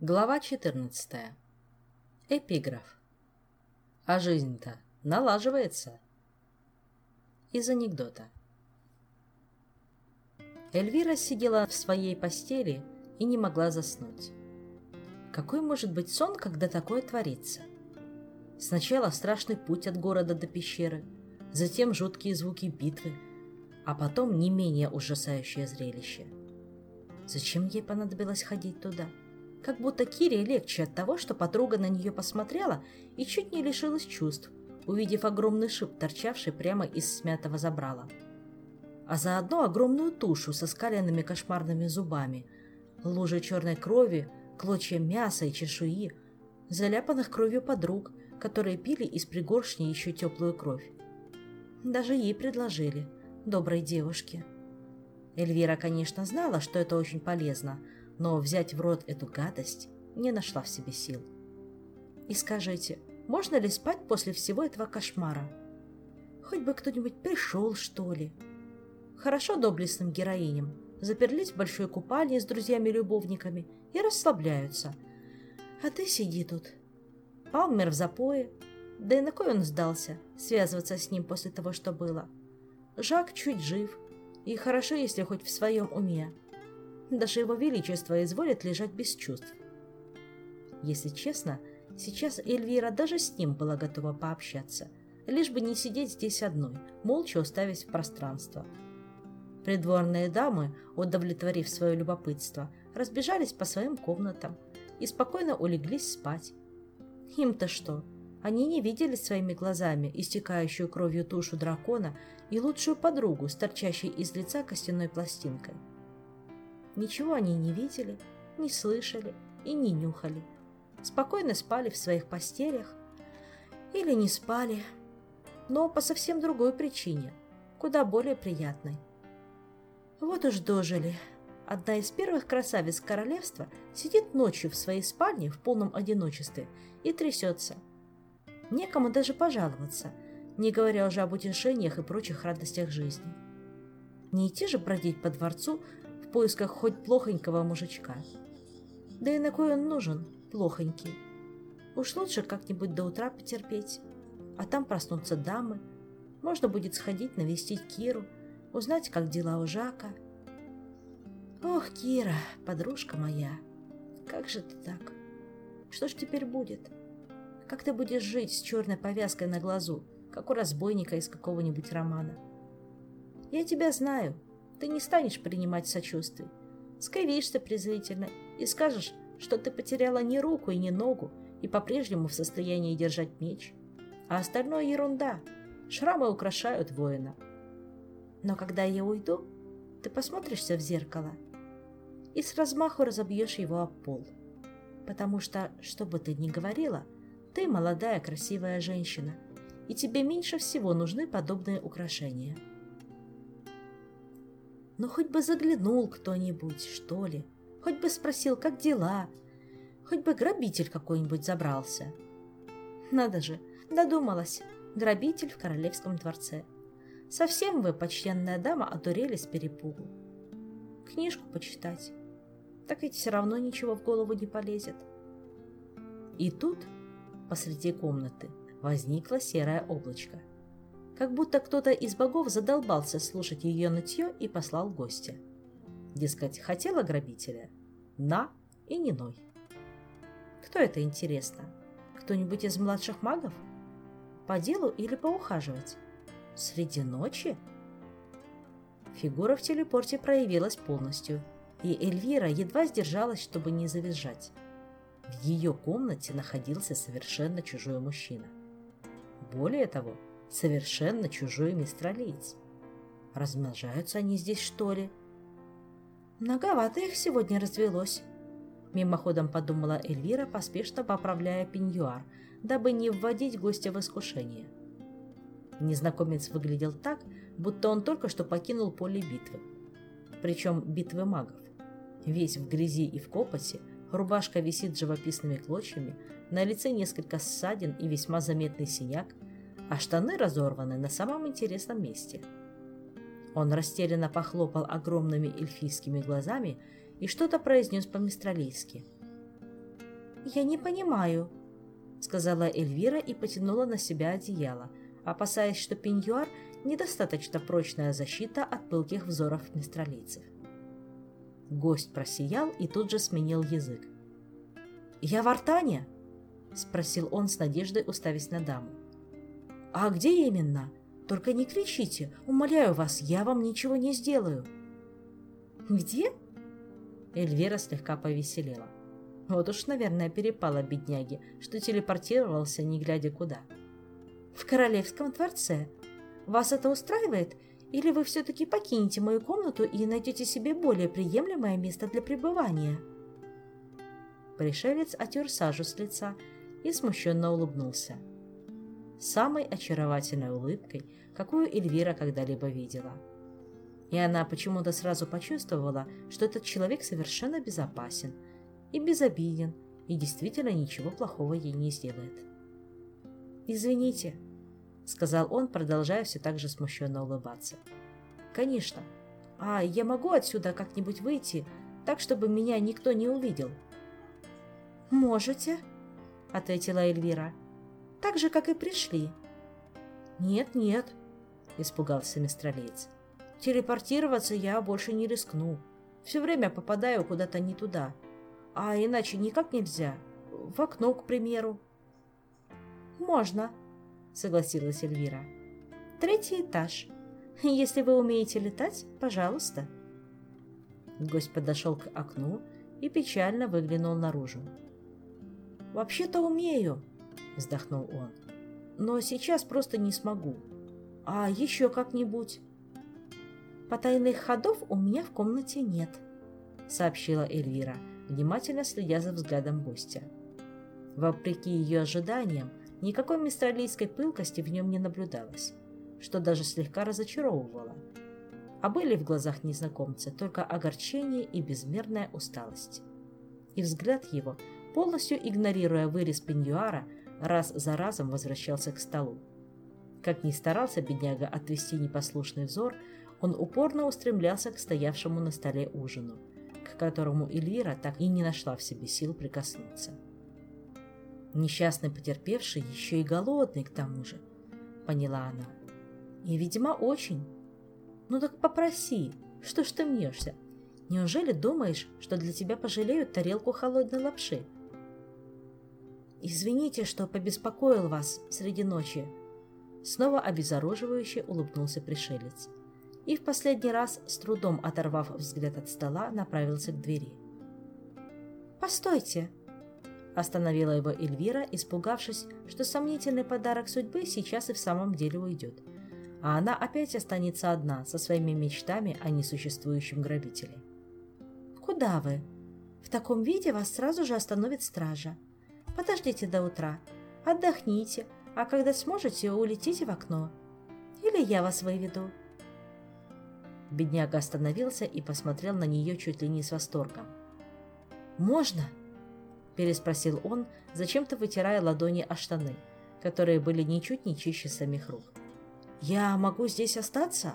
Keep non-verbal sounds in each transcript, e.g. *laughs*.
Глава 14. Эпиграф. А жизнь-то налаживается. Из анекдота. Эльвира сидела в своей постели и не могла заснуть. Какой может быть сон, когда такое творится? Сначала страшный путь от города до пещеры, затем жуткие звуки битвы, а потом не менее ужасающее зрелище. Зачем ей понадобилось ходить туда? — как будто Кире легче от того, что подруга на нее посмотрела и чуть не лишилась чувств, увидев огромный шип, торчавший прямо из смятого забрала. А заодно огромную тушу со скаленными кошмарными зубами, лужи черной крови, клочья мяса и чешуи, заляпанных кровью подруг, которые пили из пригоршни еще теплую кровь. Даже ей предложили, доброй девушке. Эльвира, конечно, знала, что это очень полезно – но взять в рот эту гадость не нашла в себе сил. И скажите, можно ли спать после всего этого кошмара? Хоть бы кто-нибудь пришел, что ли. Хорошо доблестным героиням заперлись в большой купальне с друзьями-любовниками и расслабляются. А ты сиди тут. Палмер в запое. Да и на кой он сдался, связываться с ним после того, что было? Жак чуть жив, и хорошо, если хоть в своем уме. Даже его величество изволит лежать без чувств. Если честно, сейчас Эльвира даже с ним была готова пообщаться, лишь бы не сидеть здесь одной, молча уставясь в пространство. Придворные дамы, удовлетворив свое любопытство, разбежались по своим комнатам и спокойно улеглись спать. Им-то что? Они не видели своими глазами истекающую кровью тушу дракона и лучшую подругу торчащей из лица костяной пластинкой. Ничего они не видели, не слышали и не нюхали. Спокойно спали в своих постелях или не спали, но по совсем другой причине, куда более приятной. Вот уж дожили. Одна из первых красавиц королевства сидит ночью в своей спальне в полном одиночестве и трясется. Некому даже пожаловаться, не говоря уже об утешениях и прочих радостях жизни. Не идти же бродить по дворцу в поисках хоть плохонького мужичка. Да и на кой он нужен, плохонький? Уж лучше как-нибудь до утра потерпеть, а там проснутся дамы. Можно будет сходить навестить Киру, узнать, как дела у Жака. Ох, Кира, подружка моя, как же ты так? Что ж теперь будет? Как ты будешь жить с черной повязкой на глазу, как у разбойника из какого-нибудь романа? Я тебя знаю, ты не станешь принимать сочувствий. Скривишься презрительно и скажешь, что ты потеряла не руку и не ногу и по-прежнему в состоянии держать меч. А остальное ерунда. Шрамы украшают воина. Но когда я уйду, ты посмотришься в зеркало и с размаху разобьешь его об пол. Потому что, что бы ты ни говорила, ты молодая красивая женщина, и тебе меньше всего нужны подобные украшения. Ну, хоть бы заглянул кто-нибудь, что ли. Хоть бы спросил, как дела. Хоть бы грабитель какой-нибудь забрался. Надо же, додумалась. Грабитель в королевском дворце. Совсем вы, почтенная дама, одурели с перепугу. Книжку почитать. Так ведь все равно ничего в голову не полезет. И тут, посреди комнаты, возникло серое облачко как будто кто-то из богов задолбался слушать ее нытье и послал гостя. Дескать, хотела грабителя? На и не ной. Кто это, интересно? Кто-нибудь из младших магов? По делу или поухаживать? Среди ночи? Фигура в телепорте проявилась полностью, и Эльвира едва сдержалась, чтобы не завизжать. В ее комнате находился совершенно чужой мужчина. Более того, совершенно чужой мистралиец. Размножаются они здесь, что ли? Многовато их сегодня развелось. Мимоходом подумала Эльвира, поспешно поправляя пеньюар, дабы не вводить гостя в искушение. Незнакомец выглядел так, будто он только что покинул поле битвы. Причем битвы магов. Весь в грязи и в копоте, рубашка висит живописными клочьями, на лице несколько ссадин и весьма заметный синяк, а штаны разорваны на самом интересном месте. Он растерянно похлопал огромными эльфийскими глазами и что-то произнес по-мистралийски. «Я не понимаю», — сказала Эльвира и потянула на себя одеяло, опасаясь, что пеньюар — недостаточно прочная защита от пылких взоров мистралийцев. Гость просиял и тут же сменил язык. «Я в Артане?» — спросил он с надеждой, уставясь на даму. «А где именно? Только не кричите, умоляю вас, я вам ничего не сделаю». «Где?» Эльвира слегка повеселела. Вот уж, наверное, перепала бедняги, что телепортировался, не глядя куда. «В королевском дворце. Вас это устраивает? Или вы все-таки покинете мою комнату и найдете себе более приемлемое место для пребывания?» Пришелец отер сажу с лица и смущенно улыбнулся. Самой очаровательной улыбкой, какую Эльвира когда-либо видела. И она почему-то сразу почувствовала, что этот человек совершенно безопасен и безобиден, и действительно ничего плохого ей не сделает. «Извините», — сказал он, продолжая все так же смущенно улыбаться. «Конечно. А я могу отсюда как-нибудь выйти, так, чтобы меня никто не увидел?» «Можете», — ответила Эльвира. «Так же, как и пришли». «Нет, нет», — испугался мистралеец. «Телепортироваться я больше не рискну. Все время попадаю куда-то не туда. А иначе никак нельзя. В окно, к примеру». «Можно», — согласилась Эльвира. «Третий этаж. Если вы умеете летать, пожалуйста». Гость подошел к окну и печально выглянул наружу. «Вообще-то умею», — вздохнул он. «Но сейчас просто не смогу. А еще как-нибудь». «Потайных ходов у меня в комнате нет», — сообщила Эльвира, внимательно следя за взглядом гостя. Вопреки ее ожиданиям, никакой мистралийской пылкости в нем не наблюдалось, что даже слегка разочаровывало. А были в глазах незнакомца только огорчение и безмерная усталость. И взгляд его полностью игнорируя вырез пеньюара, раз за разом возвращался к столу. Как ни старался бедняга отвести непослушный взор, он упорно устремлялся к стоявшему на столе ужину, к которому Эльвира так и не нашла в себе сил прикоснуться. Несчастный потерпевший еще и голодный к тому же, поняла она. И, видимо, очень. Ну так попроси, что ж ты мнешься? Неужели думаешь, что для тебя пожалеют тарелку холодной лапши? «Извините, что побеспокоил вас среди ночи», Снова обезоруживающе улыбнулся пришелец. И в последний раз, с трудом оторвав взгляд от стола, направился к двери. «Постойте!» Остановила его Эльвира, испугавшись, что сомнительный подарок судьбы сейчас и в самом деле уйдет. А она опять останется одна со своими мечтами о несуществующем грабителе. «Куда вы? В таком виде вас сразу же остановит стража. Подождите до утра, отдохните, а когда сможете, улетите в окно. Или я вас выведу». Бедняга остановился и посмотрел на нее чуть ли не с восторгом. «Можно?» – переспросил он, зачем-то вытирая ладони о штаны, которые были ничуть не чище самих рук. «Я могу здесь остаться?»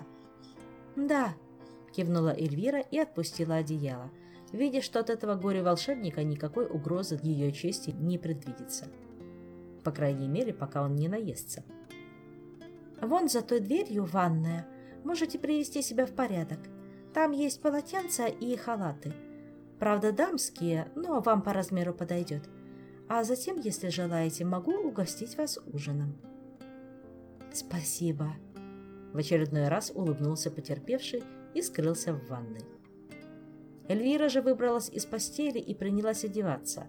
«Да», – кивнула Эльвира и отпустила одеяло – видя, что от этого горе-волшебника никакой угрозы ее чести не предвидится. По крайней мере, пока он не наестся. «Вон за той дверью ванная. Можете привести себя в порядок. Там есть полотенца и халаты. Правда, дамские, но вам по размеру подойдет. А затем, если желаете, могу угостить вас ужином». «Спасибо», — в очередной раз улыбнулся потерпевший и скрылся в ванной. Эльвира же выбралась из постели и принялась одеваться,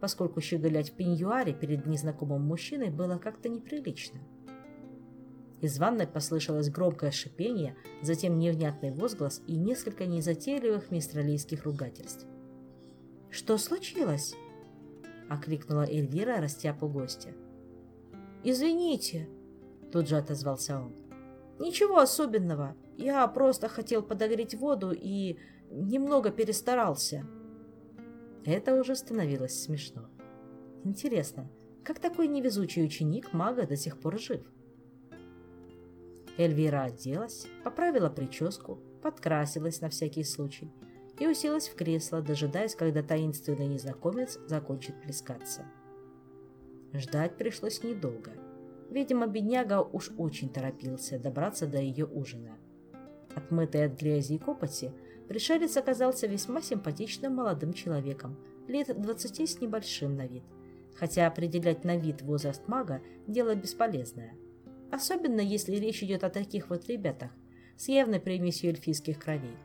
поскольку щеголять в пеньюаре перед незнакомым мужчиной было как-то неприлично. Из ванной послышалось громкое шипение, затем невнятный возглас и несколько незатейливых мистралийских ругательств. «Что случилось?» — окликнула Эльвира, растяпу гостя. «Извините», — Тут же отозвался он. Ничего особенного. Я просто хотел подогреть воду и немного перестарался. Это уже становилось смешно. Интересно, как такой невезучий ученик мага до сих пор жив? Эльвира оделась, поправила прическу, подкрасилась на всякий случай и уселась в кресло, дожидаясь, когда таинственный незнакомец закончит плескаться. Ждать пришлось недолго. Видимо, бедняга уж очень торопился добраться до ее ужина. Отмытый от грязи и копоти, пришелец оказался весьма симпатичным молодым человеком, лет двадцати с небольшим на вид. Хотя определять на вид возраст мага – дело бесполезное. Особенно, если речь идет о таких вот ребятах с явной примесью эльфийских кровей.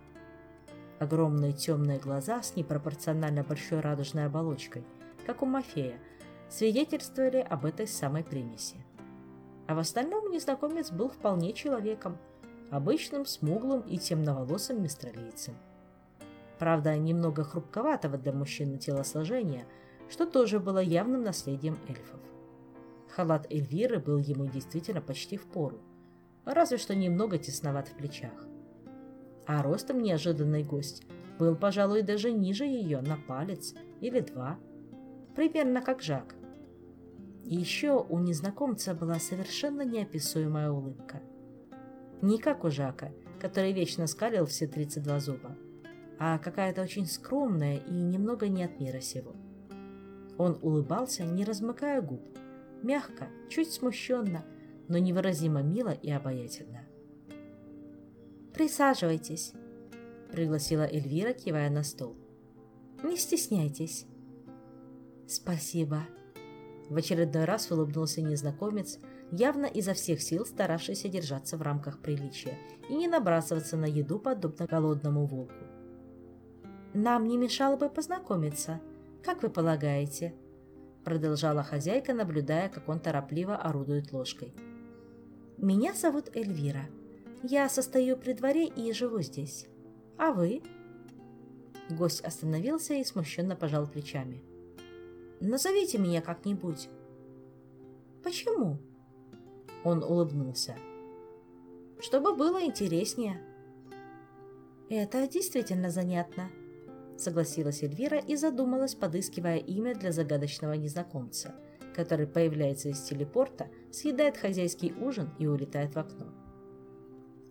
Огромные темные глаза с непропорционально большой радужной оболочкой, как у Мафея, свидетельствовали об этой самой примеси. А в остальном незнакомец был вполне человеком, обычным, смуглым и темноволосым мистралийцем. Правда, немного хрупковатого для мужчины телосложения, что тоже было явным наследием эльфов. Халат Эльвиры был ему действительно почти в пору, разве что немного тесноват в плечах. А ростом неожиданный гость был, пожалуй, даже ниже ее на палец или два, примерно как Жак. И еще у незнакомца была совершенно неописуемая улыбка. Не как у Жака, который вечно скалил все 32 зуба, а какая-то очень скромная и немного не от мира сего. Он улыбался, не размыкая губ, мягко, чуть смущенно, но невыразимо мило и обаятельно. «Присаживайтесь», — пригласила Эльвира, кивая на стол. «Не стесняйтесь». «Спасибо», — в очередной раз улыбнулся незнакомец, явно изо всех сил старавшийся держаться в рамках приличия и не набрасываться на еду, подобно голодному волку. «Нам не мешало бы познакомиться, как вы полагаете?» продолжала хозяйка, наблюдая, как он торопливо орудует ложкой. «Меня зовут Эльвира. Я состою при дворе и живу здесь. А вы?» Гость остановился и смущенно пожал плечами. «Назовите меня как-нибудь». «Почему?» Он улыбнулся. «Чтобы было интереснее». «Это действительно занятно», — согласилась Эльвира и задумалась, подыскивая имя для загадочного незнакомца, который появляется из телепорта, съедает хозяйский ужин и улетает в окно.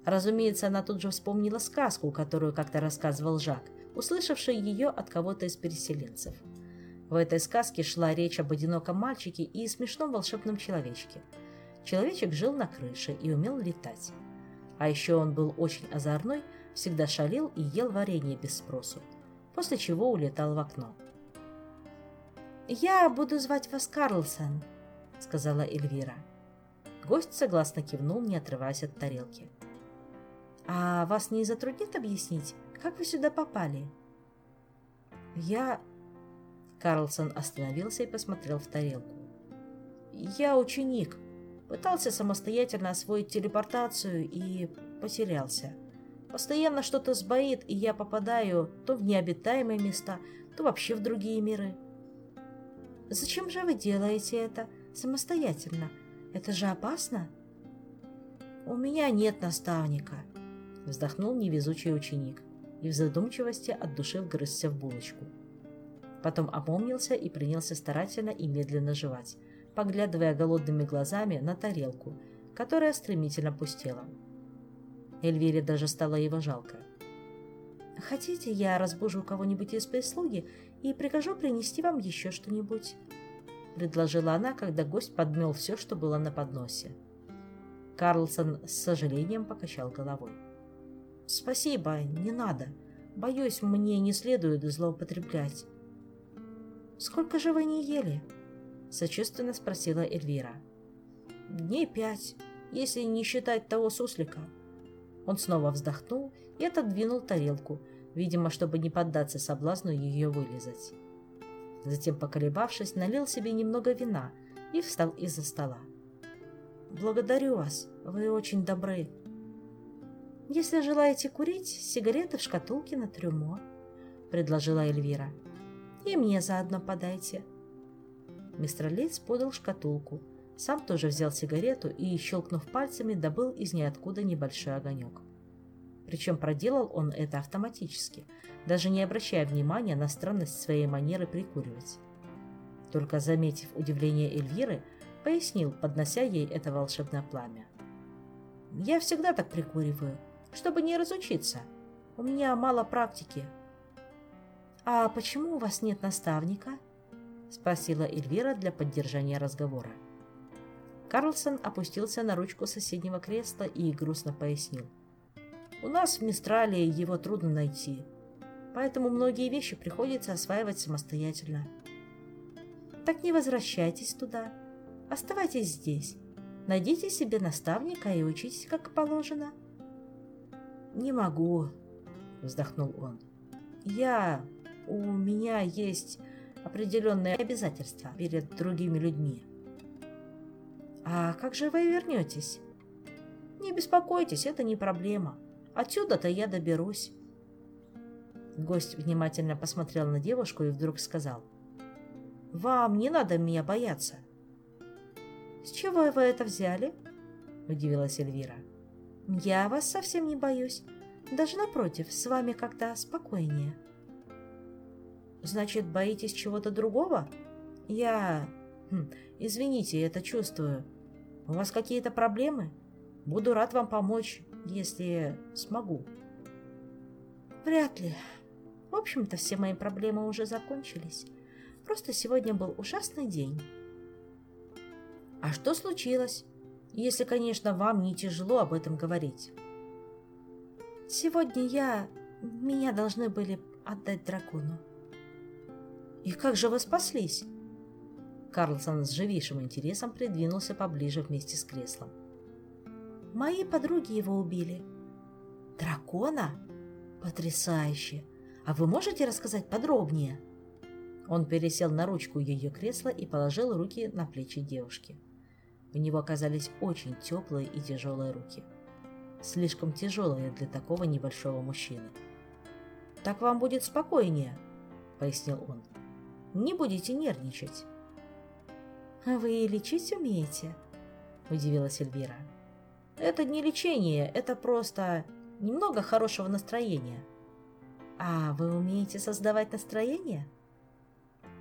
Разумеется, она тут же вспомнила сказку, которую как-то рассказывал Жак, услышавший ее от кого-то из переселенцев. В этой сказке шла речь об одиноком мальчике и смешном волшебном человечке. Человечек жил на крыше и умел летать. А еще он был очень озорной, всегда шалил и ел варенье без спросу после чего улетал в окно. «Я буду звать вас Карлсон», — сказала Эльвира. Гость согласно кивнул, не отрываясь от тарелки. «А вас не затруднит объяснить, как вы сюда попали?» «Я...» Карлсон остановился и посмотрел в тарелку. «Я ученик. Пытался самостоятельно освоить телепортацию и потерялся. Постоянно что-то сбоит, и я попадаю то в необитаемые места, то вообще в другие миры. Зачем же вы делаете это самостоятельно? Это же опасно. У меня нет наставника, вздохнул невезучий ученик и в задумчивости от души вгрызся в булочку. Потом опомнился и принялся старательно и медленно жевать, поглядывая голодными глазами на тарелку, которая стремительно пустела. Эльвире даже стало его жалко. «Хотите, я разбужу кого-нибудь из прислуги и прикажу принести вам еще что-нибудь?» предложила она, когда гость подмел все, что было на подносе. Карлсон с сожалением покачал головой. «Спасибо, не надо. Боюсь, мне не следует злоупотреблять». «Сколько же вы не ели?» — сочувственно спросила Эльвира. «Дней пять, если не считать того суслика», он снова вздохнул и отодвинул тарелку, видимо, чтобы не поддаться соблазну ее вылезать. Затем, поколебавшись, налил себе немного вина и встал из-за стола. «Благодарю вас, вы очень добры. Если желаете курить, сигареты в шкатулке на трюмо», — предложила Эльвира. «И мне заодно подайте». Мистер Лиц подал шкатулку, Сам тоже взял сигарету и, щелкнув пальцами, добыл из ниоткуда небольшой огонек. Причем проделал он это автоматически, даже не обращая внимания на странность своей манеры прикуривать. Только заметив удивление Эльвиры, пояснил, поднося ей это волшебное пламя. «Я всегда так прикуриваю, чтобы не разучиться. У меня мало практики». «А почему у вас нет наставника?» – спросила Эльвира для поддержания разговора. Карлсон опустился на ручку соседнего кресла и грустно пояснил. «У нас в Мистрале его трудно найти, поэтому многие вещи приходится осваивать самостоятельно». «Так не возвращайтесь туда. Оставайтесь здесь. Найдите себе наставника и учитесь как положено». «Не могу», — вздохнул он. «Я... У меня есть определенные обязательства перед другими людьми». «А как же вы вернетесь?» «Не беспокойтесь, это не проблема. Отсюда-то я доберусь». Гость внимательно посмотрел на девушку и вдруг сказал. «Вам не надо меня бояться». «С чего вы это взяли?» – удивилась Эльвира. «Я вас совсем не боюсь. Даже напротив, с вами как-то спокойнее». «Значит, боитесь чего-то другого?» «Я... Хм, извините, это чувствую. У вас какие-то проблемы? Буду рад вам помочь, если смогу». «Вряд ли. В общем-то, все мои проблемы уже закончились. Просто сегодня был ужасный день». «А что случилось?» Если, конечно, вам не тяжело об этом говорить. Сегодня я... Меня должны были отдать дракону. И как же вы спаслись? Карлсон с живейшим интересом придвинулся поближе вместе с креслом. Мои подруги его убили. Дракона? Потрясающе! А вы можете рассказать подробнее? Он пересел на ручку ее кресла и положил руки на плечи девушки. У него оказались очень теплые и тяжелые руки. Слишком тяжелые для такого небольшого мужчины. «Так вам будет спокойнее», — пояснил он. «Не будете нервничать». «Вы лечить умеете?» — удивилась Эльвира. «Это не лечение, это просто немного хорошего настроения». «А вы умеете создавать настроение?»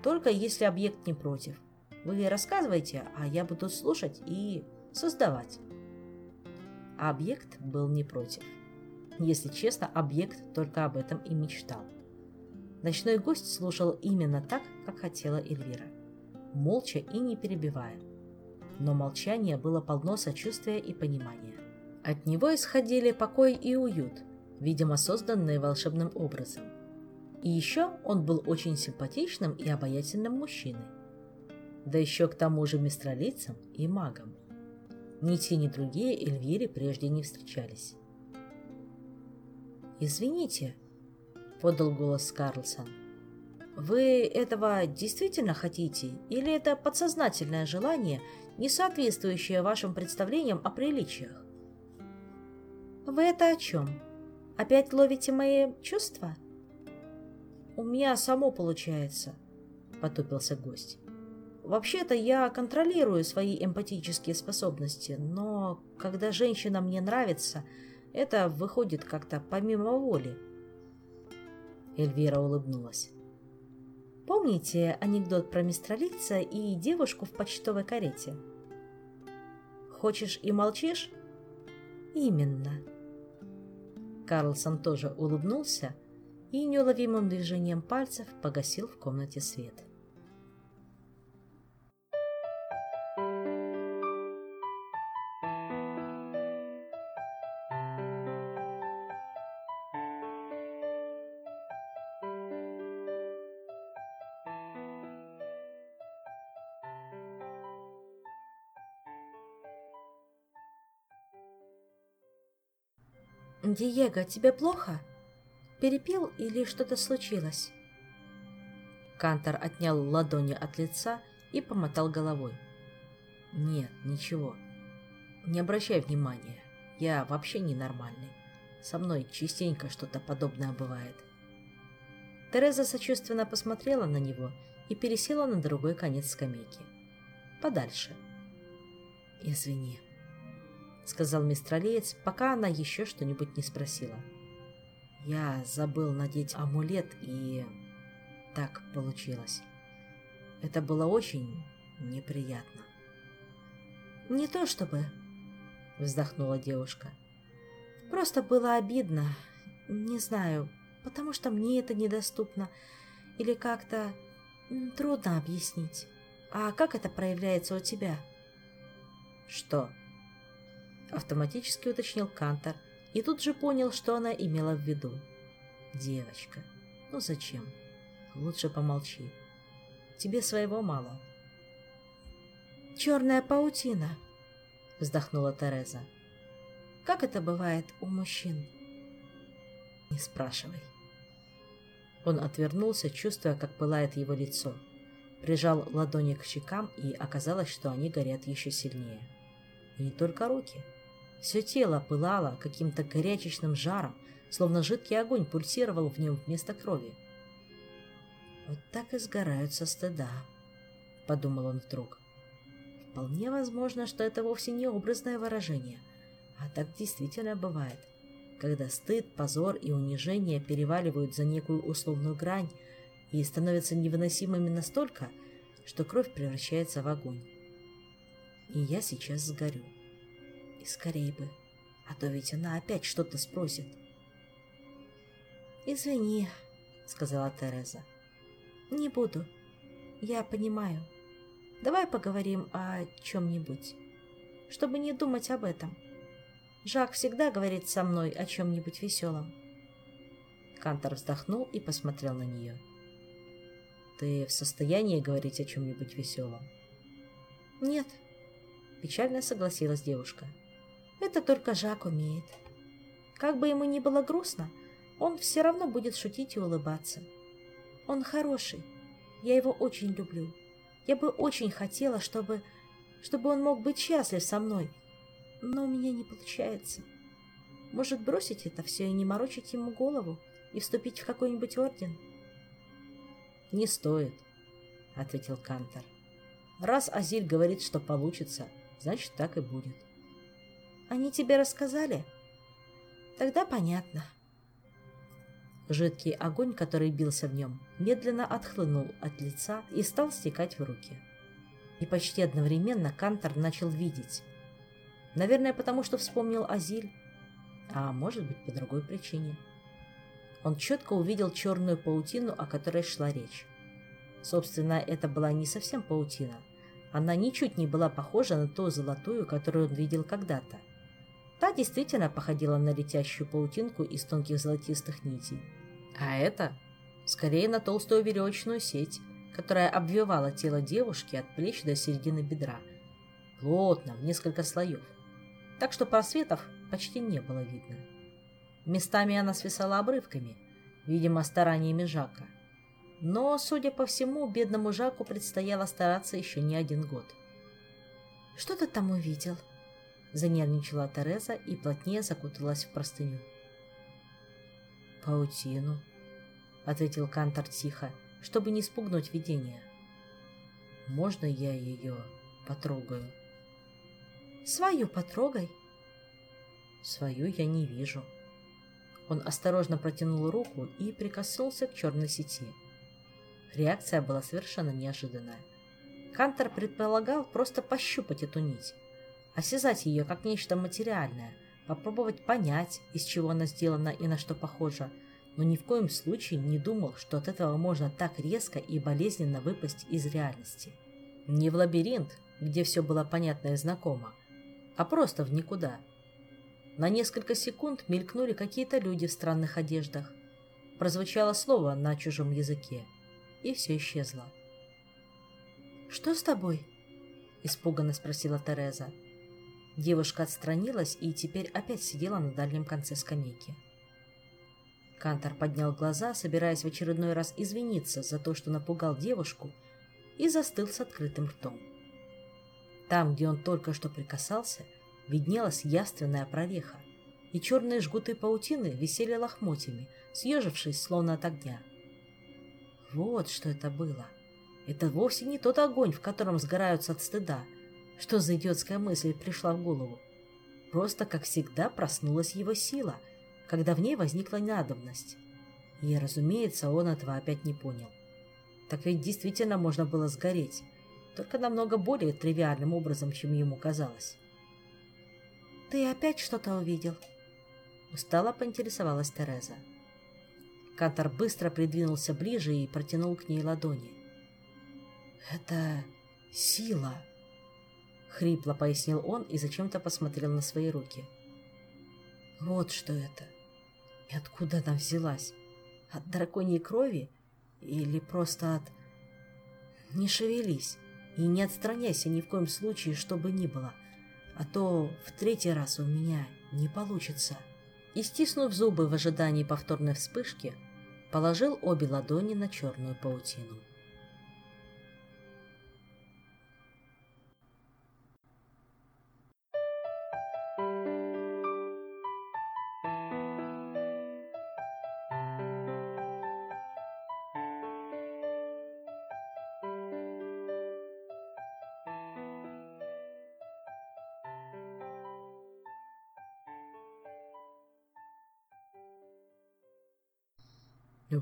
«Только если объект не против», вы рассказывайте, а я буду слушать и создавать. объект был не против. Если честно, объект только об этом и мечтал. Ночной гость слушал именно так, как хотела Эльвира. Молча и не перебивая. Но молчание было полно сочувствия и понимания. От него исходили покой и уют, видимо, созданные волшебным образом. И еще он был очень симпатичным и обаятельным мужчиной да еще к тому же мистралицам и магам. Ни те, ни другие Эльвире прежде не встречались. «Извините», — подал голос Карлсон, — «вы этого действительно хотите, или это подсознательное желание, не соответствующее вашим представлениям о приличиях?» «Вы это о чем? Опять ловите мои чувства?» «У меня само получается», — потупился гость. Вообще-то я контролирую свои эмпатические способности, но когда женщина мне нравится, это выходит как-то помимо воли. Эльвира улыбнулась. Помните анекдот про мистралица и девушку в почтовой карете? Хочешь и молчишь? Именно. Карлсон тоже улыбнулся и неуловимым движением пальцев погасил в комнате свет. — «Диего, тебе плохо? Перепил или что-то случилось?» Кантор отнял ладони от лица и помотал головой. «Нет, ничего. Не обращай внимания. Я вообще ненормальный. Со мной частенько что-то подобное бывает». Тереза сочувственно посмотрела на него и пересела на другой конец скамейки. Подальше. «Извини», — сказал мистер Алиец, пока она еще что-нибудь не спросила. «Я забыл надеть амулет, и так получилось. Это было очень неприятно». «Не то чтобы...» — вздохнула девушка. «Просто было обидно. Не знаю, потому что мне это недоступно. Или как-то трудно объяснить. А как это проявляется у тебя?» «Что?» Автоматически уточнил Кантор и тут же понял, что она имела в виду. «Девочка, ну зачем? Лучше помолчи. Тебе своего мало». «Черная паутина», — вздохнула Тереза. «Как это бывает у мужчин?» «Не спрашивай». Он отвернулся, чувствуя, как пылает его лицо. Прижал ладони к щекам, и оказалось, что они горят еще сильнее. И не только руки. Все тело пылало каким-то горячечным жаром, словно жидкий огонь пульсировал в нем вместо крови. «Вот так и сгорают со стыда», — подумал он вдруг. «Вполне возможно, что это вовсе не образное выражение, а так действительно бывает, когда стыд, позор и унижение переваливают за некую условную грань и становятся невыносимыми настолько, что кровь превращается в огонь. И я сейчас сгорю. И скорее бы, а то ведь она опять что-то спросит. «Извини», — сказала Тереза. «Не буду. Я понимаю. Давай поговорим о чем-нибудь, чтобы не думать об этом. Жак всегда говорит со мной о чем-нибудь веселом». Кантор вздохнул и посмотрел на нее. «Ты в состоянии говорить о чем-нибудь веселом?» «Нет», — печально согласилась девушка. «Это только Жак умеет. Как бы ему ни было грустно, — он все равно будет шутить и улыбаться. Он хороший. Я его очень люблю. Я бы очень хотела, чтобы... чтобы он мог быть счастлив со мной. Но у меня не получается. Может, бросить это все и не морочить ему голову и вступить в какой-нибудь орден? «Не стоит», — ответил Кантор. «Раз Азиль говорит, что получится, значит, так и будет». «Они тебе рассказали?» «Тогда понятно». Жидкий огонь, который бился в нем, медленно отхлынул от лица и стал стекать в руки. И почти одновременно Кантор начал видеть. Наверное, потому что вспомнил Азиль, а может быть, по другой причине. Он четко увидел черную паутину, о которой шла речь. Собственно, это была не совсем паутина. Она ничуть не была похожа на ту золотую, которую он видел когда-то. Та действительно походила на летящую паутинку из тонких золотистых нитей. А это скорее на толстую веревочную сеть, которая обвивала тело девушки от плеч до середины бедра. Плотно, в несколько слоев. Так что просветов почти не было видно. Местами она свисала обрывками, видимо, стараниями Жака. Но, судя по всему, бедному Жаку предстояло стараться еще не один год. «Что ты там увидел?» Занервничала Тереза и плотнее закуталась в простыню. «Паутину», — ответил Кантор тихо, чтобы не спугнуть видение. «Можно я ее потрогаю?» «Свою потрогай». «Свою я не вижу». Он осторожно протянул руку и прикоснулся к черной сети. Реакция была совершенно неожиданная. Кантор предполагал просто пощупать эту нить, осязать ее как нечто материальное, попробовать понять, из чего она сделана и на что похожа, но ни в коем случае не думал, что от этого можно так резко и болезненно выпасть из реальности. Не в лабиринт, где все было понятно и знакомо, а просто в никуда. На несколько секунд мелькнули какие-то люди в странных одеждах. Прозвучало слово на чужом языке, и все исчезло. «Что с тобой?» – испуганно спросила Тереза. Девушка отстранилась и теперь опять сидела на дальнем конце скамейки. Кантор поднял глаза, собираясь в очередной раз извиниться за то, что напугал девушку, и застыл с открытым ртом. Там, где он только что прикасался, виднелась яственная прореха, и черные жгуты паутины висели лохмотьями, съежившись словно от огня. Вот что это было. Это вовсе не тот огонь, в котором сгораются от стыда – Что за идиотская мысль пришла в голову? Просто, как всегда, проснулась его сила, когда в ней возникла надобность. И, разумеется, он этого опять не понял. Так ведь действительно можно было сгореть, только намного более тривиальным образом, чем ему казалось. «Ты опять что-то увидел?» Устало поинтересовалась Тереза. Катар быстро придвинулся ближе и протянул к ней ладони. «Это сила!» — хрипло пояснил он и зачем-то посмотрел на свои руки. «Вот что это! И откуда она взялась? От драконьей крови или просто от...» «Не шевелись и не отстраняйся ни в коем случае, что бы ни было, а то в третий раз у меня не получится». И, стиснув зубы в ожидании повторной вспышки, положил обе ладони на черную паутину.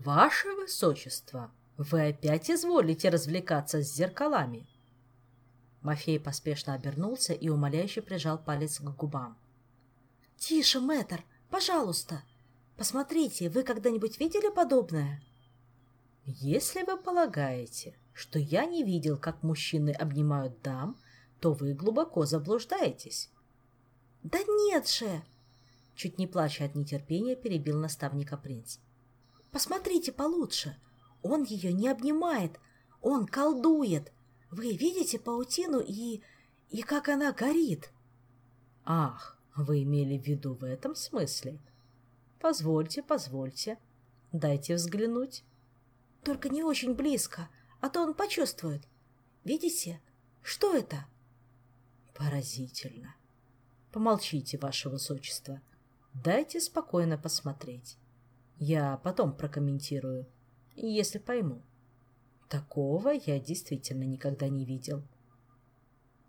«Ваше Высочество, вы опять изволите развлекаться с зеркалами?» Мафей поспешно обернулся и умоляюще прижал палец к губам. «Тише, мэтр, пожалуйста! Посмотрите, вы когда-нибудь видели подобное?» «Если вы полагаете, что я не видел, как мужчины обнимают дам, то вы глубоко заблуждаетесь». «Да нет же!» Чуть не плача от нетерпения, перебил наставника принц. Посмотрите получше. Он ее не обнимает, он колдует. Вы видите паутину и... и как она горит? Ах, вы имели в виду в этом смысле? Позвольте, позвольте. Дайте взглянуть. Только не очень близко, а то он почувствует. Видите? Что это? Поразительно. Помолчите, ваше высочество. Дайте спокойно посмотреть. Я потом прокомментирую, если пойму. Такого я действительно никогда не видел.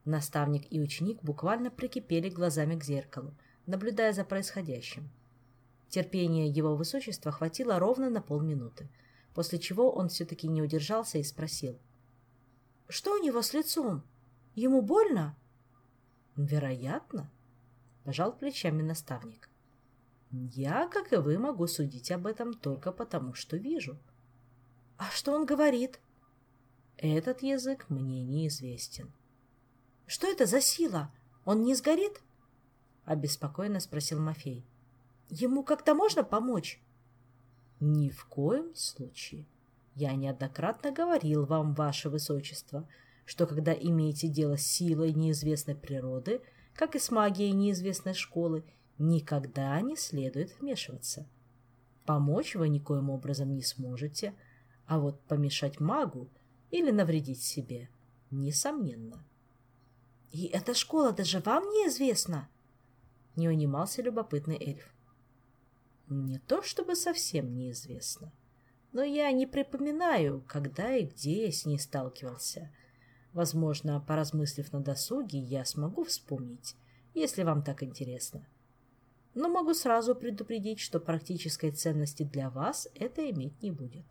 Наставник и ученик буквально прикипели глазами к зеркалу, наблюдая за происходящим. Терпения его высочества хватило ровно на полминуты, после чего он все-таки не удержался и спросил. «Что у него с лицом? Ему больно?» «Вероятно», — пожал плечами наставник. Я, как и вы, могу судить об этом только потому, что вижу. А что он говорит? Этот язык мне неизвестен. Что это за сила? Он не сгорит? Обеспокоенно спросил Мафей. Ему как-то можно помочь? Ни в коем случае. Я неоднократно говорил вам, ваше высочество, что когда имеете дело с силой неизвестной природы, как и с магией неизвестной школы, никогда не следует вмешиваться. Помочь вы никоим образом не сможете, а вот помешать магу или навредить себе – несомненно. «И эта школа даже вам неизвестна?» – не унимался любопытный эльф. «Не то чтобы совсем неизвестно, но я не припоминаю, когда и где я с ней сталкивался. Возможно, поразмыслив на досуге, я смогу вспомнить, если вам так интересно» но могу сразу предупредить, что практической ценности для вас это иметь не будет.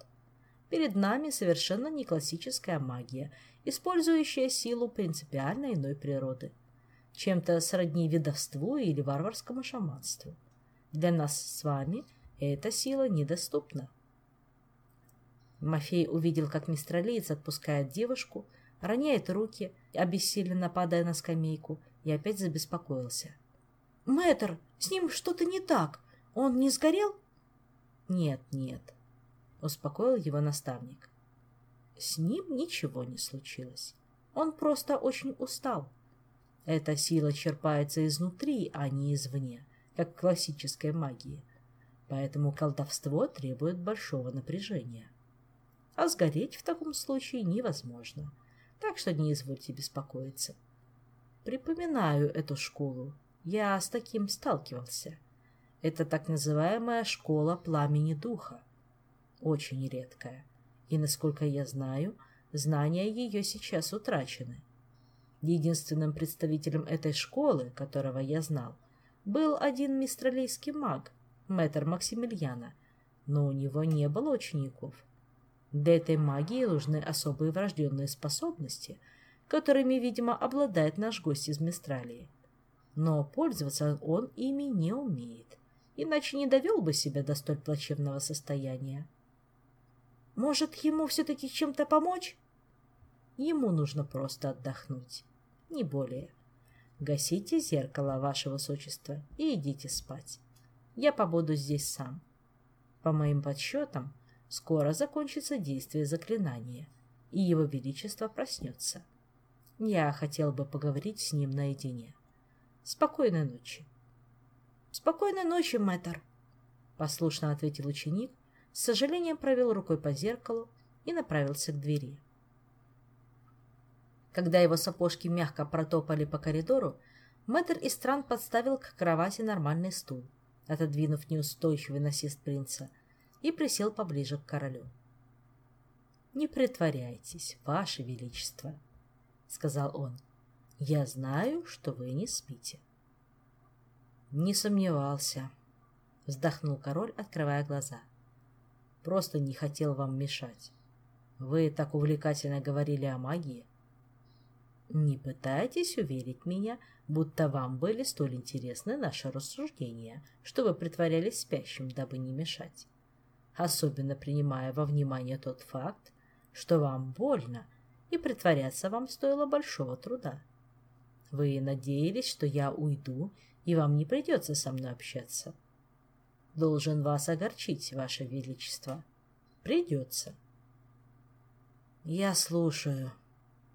Перед нами совершенно не классическая магия, использующая силу принципиально иной природы, чем-то сродни ведовству или варварскому шаманству. Для нас с вами эта сила недоступна. Мафей увидел, как мистралиец отпускает девушку, роняет руки, обессиленно падая на скамейку, и опять забеспокоился. «Мэтр, с ним что-то не так. Он не сгорел?» «Нет, нет», — успокоил его наставник. «С ним ничего не случилось. Он просто очень устал. Эта сила черпается изнутри, а не извне, как в классической магии. Поэтому колдовство требует большого напряжения. А сгореть в таком случае невозможно, так что не извольте беспокоиться. Припоминаю эту школу, я с таким сталкивался. Это так называемая школа пламени духа. Очень редкая. И, насколько я знаю, знания ее сейчас утрачены. Единственным представителем этой школы, которого я знал, был один мистралийский маг, мэтр Максимилиана, но у него не было учеников. Для этой магии нужны особые врожденные способности, которыми, видимо, обладает наш гость из Мистралии. Но пользоваться он ими не умеет, иначе не довел бы себя до столь плачевного состояния. Может, ему все-таки чем-то помочь? Ему нужно просто отдохнуть, не более. Гасите зеркало, ваше высочество, и идите спать. Я побуду здесь сам. По моим подсчетам, скоро закончится действие заклинания, и его величество проснется. Я хотел бы поговорить с ним наедине. Спокойной ночи. Спокойной ночи, мэтр, послушно ответил ученик, с сожалением провел рукой по зеркалу и направился к двери. Когда его сапожки мягко протопали по коридору, мэтр Истран подставил к кровати нормальный стул, отодвинув неустойчивый насест принца, и присел поближе к королю. «Не притворяйтесь, ваше величество», — сказал он. «Я знаю, что вы не спите». «Не сомневался», — вздохнул король, открывая глаза. «Просто не хотел вам мешать. Вы так увлекательно говорили о магии, не пытайтесь уверить меня, будто вам были столь интересны наши рассуждения, что вы притворялись спящим, дабы не мешать. Особенно принимая во внимание тот факт, что вам больно, и притворяться вам стоило большого труда. Вы надеялись, что я уйду, и вам не придется со мной общаться. Должен вас огорчить, ваше величество. Придется. Я слушаю,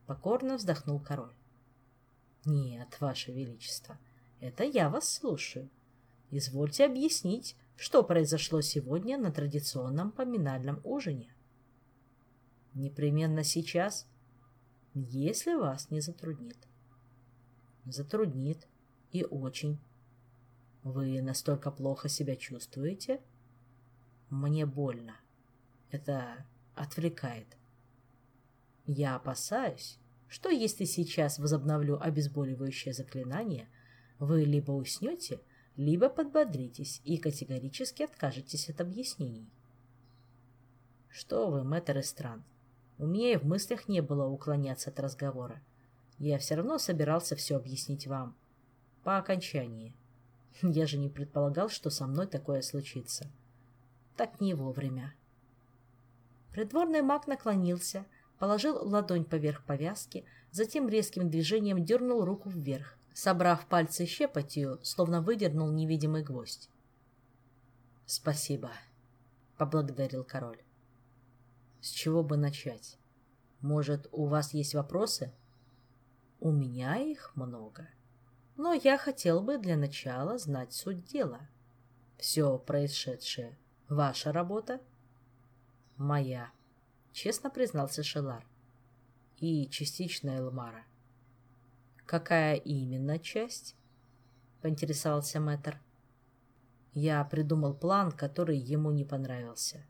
Покорно вздохнул король. Нет, ваше величество, это я вас слушаю. Извольте объяснить, что произошло сегодня на традиционном поминальном ужине. Непременно сейчас, если вас не затруднит. Затруднит и очень. Вы настолько плохо себя чувствуете? Мне больно. Это отвлекает. Я опасаюсь, что если сейчас возобновлю обезболивающее заклинание, вы либо уснете, либо подбодритесь и категорически откажетесь от объяснений. Что вы, мэтр стран, у меня и в мыслях не было уклоняться от разговора. Я все равно собирался все объяснить вам. По окончании. *laughs* Я же не предполагал, что со мной такое случится. Так не вовремя. Придворный маг наклонился, положил ладонь поверх повязки, затем резким движением дернул руку вверх, собрав пальцы щепотью, словно выдернул невидимый гвоздь. «Спасибо», — поблагодарил король. «С чего бы начать? Может, у вас есть вопросы?» «У меня их много. Но я хотел бы для начала знать суть дела. Все происшедшее — ваша работа?» «Моя», честно признался Шелар. И частично Элмара. Какая именно часть? Поинтересовался мэтр. Я придумал план, который ему не понравился.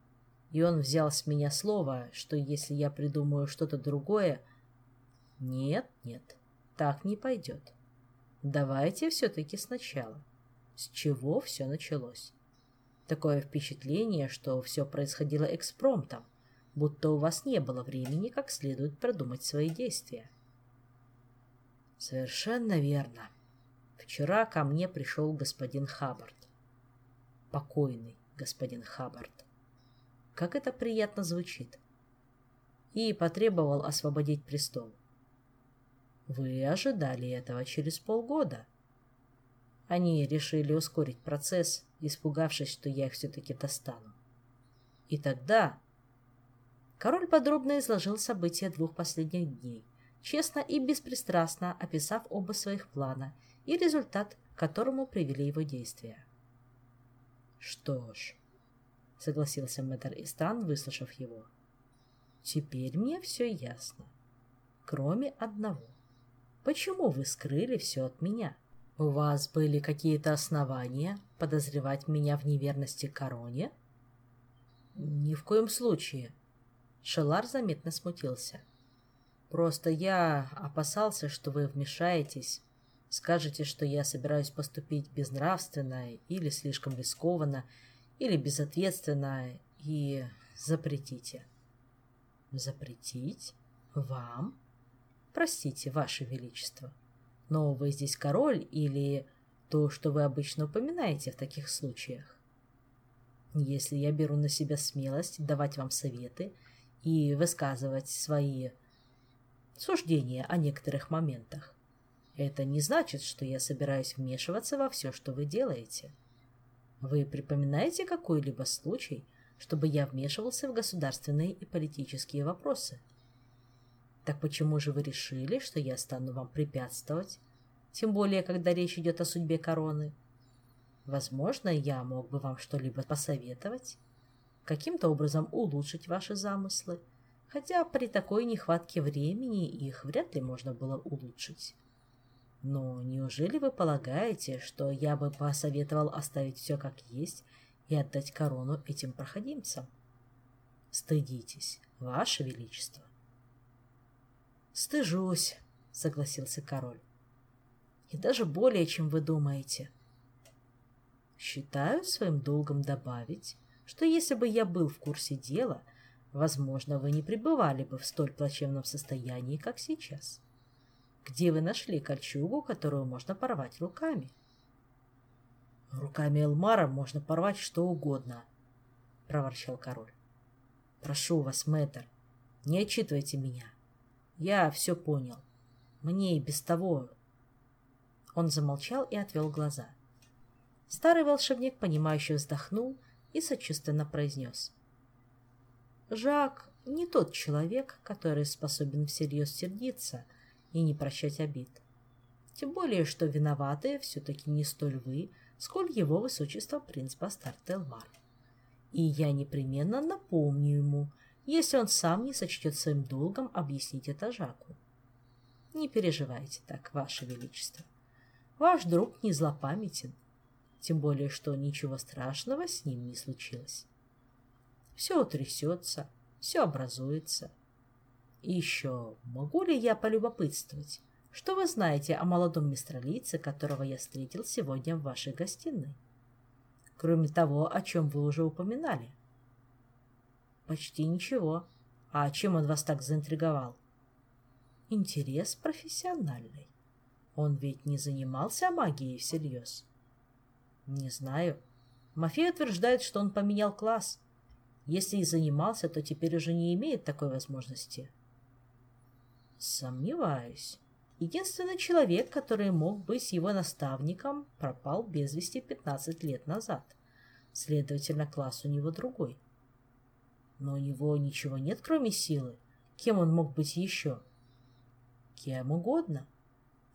И он взял с меня слово, что если я придумаю что-то другое... Нет, нет, так не пойдет. Давайте все-таки сначала. С чего все началось? Такое впечатление, что все происходило экспромтом будто у вас не было времени как следует продумать свои действия. Совершенно верно. Вчера ко мне пришел господин Хаббард. Покойный господин Хаббард. Как это приятно звучит. И потребовал освободить престол. Вы ожидали этого через полгода. Они решили ускорить процесс, испугавшись, что я их все-таки достану. И тогда Король подробно изложил события двух последних дней, честно и беспристрастно описав оба своих плана и результат, к которому привели его действия. «Что ж», — согласился мэтр Истан, выслушав его, — «теперь мне все ясно. Кроме одного. Почему вы скрыли все от меня? У вас были какие-то основания подозревать меня в неверности короне?» «Ни в коем случае», Шелар заметно смутился. Просто я опасался, что вы вмешаетесь, скажете, что я собираюсь поступить безнравственно или слишком рискованно, или безответственно, и запретите. Запретить? Вам? Простите, Ваше Величество. Но вы здесь король или то, что вы обычно упоминаете в таких случаях? Если я беру на себя смелость давать вам советы и высказывать свои суждения о некоторых моментах, это не значит, что я собираюсь вмешиваться во все, что вы делаете. Вы припоминаете какой-либо случай, чтобы я вмешивался в государственные и политические вопросы? Так почему же вы решили, что я стану вам препятствовать? Тем более, когда речь идет о судьбе короны. Возможно, я мог бы вам что-либо посоветовать, каким-то образом улучшить ваши замыслы, хотя при такой нехватке времени их вряд ли можно было улучшить. Но неужели вы полагаете, что я бы посоветовал оставить все как есть и отдать корону этим проходимцам? Стыдитесь, ваше величество. Стыжусь, согласился король. И даже более, чем вы думаете. Считаю своим долгом добавить, что если бы я был в курсе дела, возможно, вы не пребывали бы в столь плачевном состоянии, как сейчас. Где вы нашли кольчугу, которую можно порвать руками? Руками Элмара можно порвать что угодно, проворчал король. Прошу вас, мэтр, не отчитывайте меня. Я все понял. Мне и без того... Он замолчал и отвел глаза. Старый волшебник, понимающе вздохнул и сочувственно произнес. Жак не тот человек, который способен всерьез сердиться и не прощать обид. Тем более, что виноваты все-таки не столь вы, сколь его высочество принц Бастард Элмар. И я непременно напомню ему, если он сам не сочтет своим долгом объяснить это Жаку. Не переживайте так, ваше величество. Ваш друг не злопамятен, тем более, что ничего страшного с ним не случилось. Все утрясется, все образуется — и еще, могу ли я полюбопытствовать, что вы знаете о молодом мистралийце, которого я встретил сегодня в вашей гостиной? Кроме того, о чем вы уже упоминали. Почти ничего. А чем он вас так заинтриговал? Интерес профессиональный. Он ведь не занимался магией всерьез. Не знаю. Мафей утверждает, что он поменял класс. Если и занимался, то теперь уже не имеет такой возможности. Сомневаюсь. Единственный человек, который мог быть его наставником, пропал без вести 15 лет назад. Следовательно, класс у него другой. Но у него ничего нет, кроме силы. Кем он мог быть еще? Кем угодно.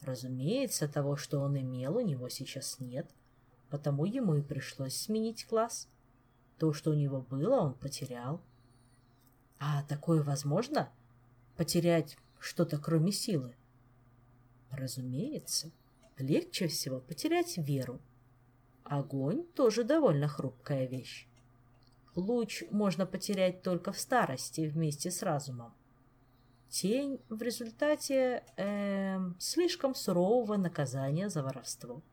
Разумеется, того, что он имел, у него сейчас нет, потому ему и пришлось сменить класс. То, что у него было, он потерял. А такое возможно? Потерять что-то кроме силы? Разумеется, легче всего потерять веру. Огонь тоже довольно хрупкая вещь. Луч можно потерять только в старости вместе с разумом. Тень в результате э, слишком сурового наказания за воровство.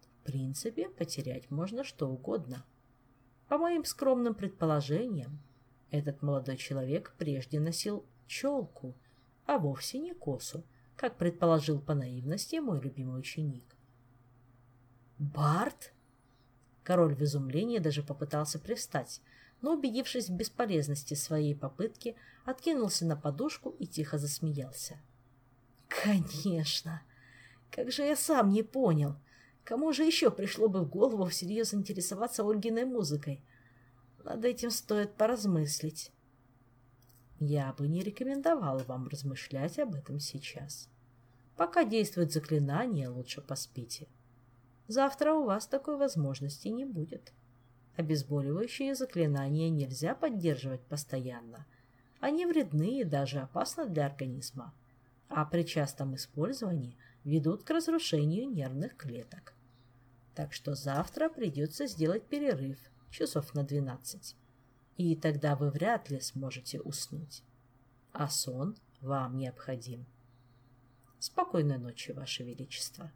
В принципе, потерять можно что угодно. По моим скромным предположениям, этот молодой человек прежде носил челку – а вовсе не косу, как предположил по наивности мой любимый ученик. «Барт?» Король в изумлении даже попытался привстать, но, убедившись в бесполезности своей попытки, откинулся на подушку и тихо засмеялся. «Конечно! Как же я сам не понял! Кому же еще пришло бы в голову всерьез интересоваться Ольгиной музыкой? Над этим стоит поразмыслить». Я бы не рекомендовала вам размышлять об этом сейчас. Пока действует заклинание, лучше поспите. Завтра у вас такой возможности не будет. Обезболивающие заклинания нельзя поддерживать постоянно. Они вредны и даже опасны для организма, а при частом использовании ведут к разрушению нервных клеток. Так что завтра придется сделать перерыв часов на 12 и тогда вы вряд ли сможете уснуть. А сон вам необходим. Спокойной ночи, Ваше Величество.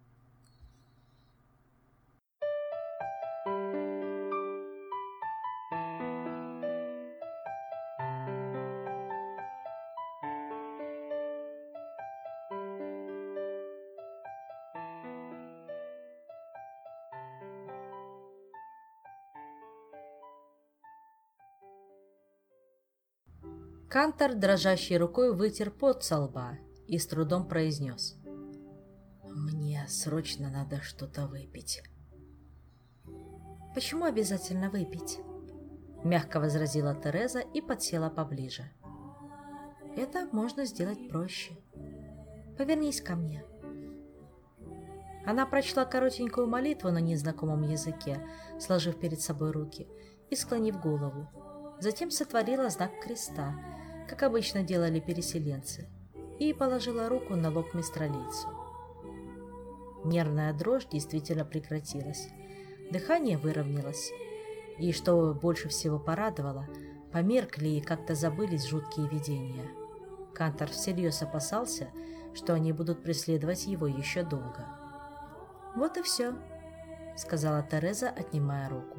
Кантор дрожащей рукой вытер пот со лба и с трудом произнес. «Мне срочно надо что-то выпить». «Почему обязательно выпить?» Мягко возразила Тереза и подсела поближе. «Это можно сделать проще. Повернись ко мне». Она прочла коротенькую молитву на незнакомом языке, сложив перед собой руки и склонив голову. Затем сотворила знак креста — как обычно делали переселенцы, и положила руку на лоб мистралийцу. Нервная дрожь действительно прекратилась, дыхание выровнялось, и, что больше всего порадовало, померкли и как-то забылись жуткие видения. Кантор всерьез опасался, что они будут преследовать его еще долго. «Вот и все», — сказала Тереза, отнимая руку.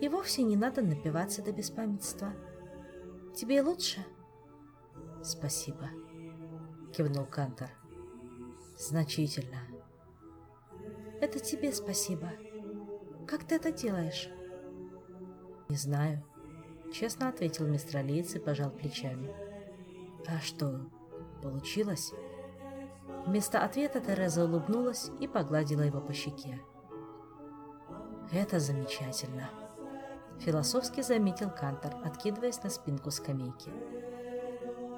«И вовсе не надо напиваться до беспамятства». Тебе лучше? Спасибо, кивнул Кантор. Значительно. Это тебе спасибо. Как ты это делаешь? Не знаю, честно ответил мистер Алиец и пожал плечами. А что, получилось? Вместо ответа Тереза улыбнулась и погладила его по щеке. Это замечательно. Философски заметил Кантор, откидываясь на спинку скамейки.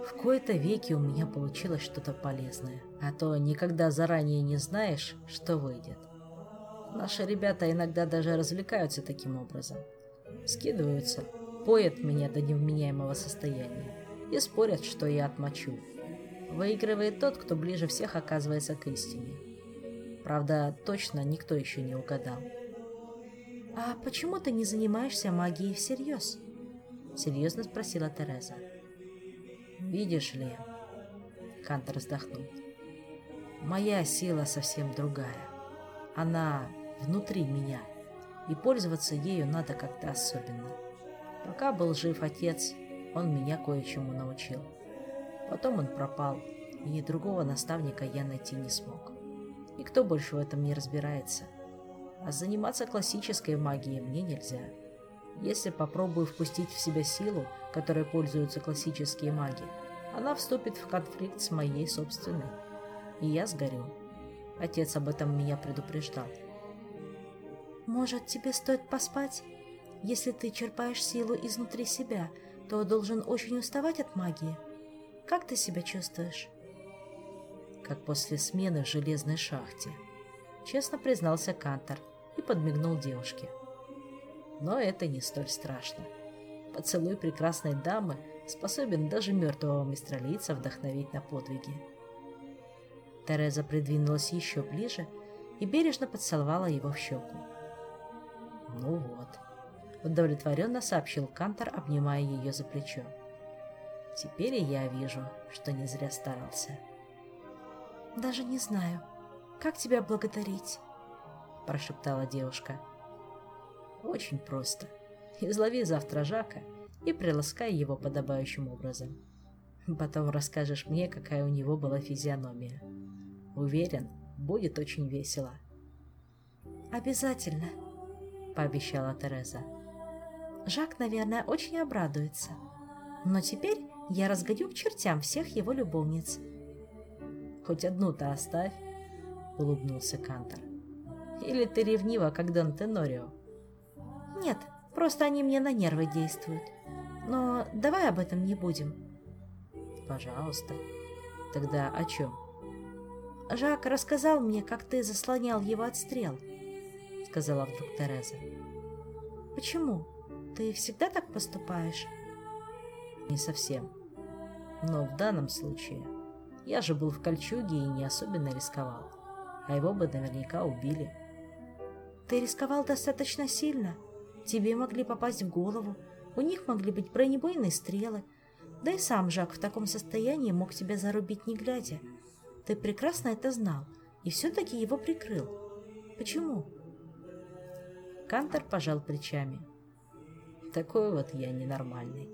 В кои-то веки у меня получилось что-то полезное, а то никогда заранее не знаешь, что выйдет. Наши ребята иногда даже развлекаются таким образом. Скидываются, поят меня до невменяемого состояния и спорят, что я отмочу. Выигрывает тот, кто ближе всех оказывается к истине. Правда, точно никто еще не угадал. «А почему ты не занимаешься магией всерьез?» — серьезно спросила Тереза. «Видишь ли...» — Кантор вздохнул. «Моя сила совсем другая. Она внутри меня, и пользоваться ею надо как-то особенно. Пока был жив отец, он меня кое-чему научил. Потом он пропал, и другого наставника я найти не смог. Никто больше в этом не разбирается». А заниматься классической магией мне нельзя. Если попробую впустить в себя силу, которой пользуются классические маги, она вступит в конфликт с моей собственной. И я сгорю. Отец об этом меня предупреждал. «Может, тебе стоит поспать? Если ты черпаешь силу изнутри себя, то должен очень уставать от магии. Как ты себя чувствуешь?» «Как после смены в железной шахте», — честно признался Кантор, и подмигнул девушке. Но это не столь страшно. Поцелуй прекрасной дамы способен даже мертвого мистралийца вдохновить на подвиги. Тереза придвинулась еще ближе и бережно поцеловала его в щеку. «Ну вот», — удовлетворенно сообщил Кантор, обнимая ее за плечо. «Теперь и я вижу, что не зря старался». «Даже не знаю, как тебя благодарить?» — прошептала девушка. «Очень просто. Излови завтра Жака и приласкай его подобающим образом. Потом расскажешь мне, какая у него была физиономия. Уверен, будет очень весело». «Обязательно», — пообещала Тереза. «Жак, наверное, очень обрадуется. Но теперь я разгоню к чертям всех его любовниц». «Хоть одну-то оставь», — улыбнулся Кантор. Или ты ревнива, как Дон Тенорио? Нет, просто они мне на нервы действуют. Но давай об этом не будем. Пожалуйста. Тогда о чем? Жак рассказал мне, как ты заслонял его от стрел, сказала вдруг Тереза. Почему? Ты всегда так поступаешь? Не совсем. Но в данном случае я же был в кольчуге и не особенно рисковал, а его бы наверняка убили. Ты рисковал достаточно сильно. Тебе могли попасть в голову, у них могли быть бронебойные стрелы. Да и сам Жак в таком состоянии мог тебя зарубить не глядя. Ты прекрасно это знал и все-таки его прикрыл. Почему? Кантор пожал плечами. Такой вот я ненормальный.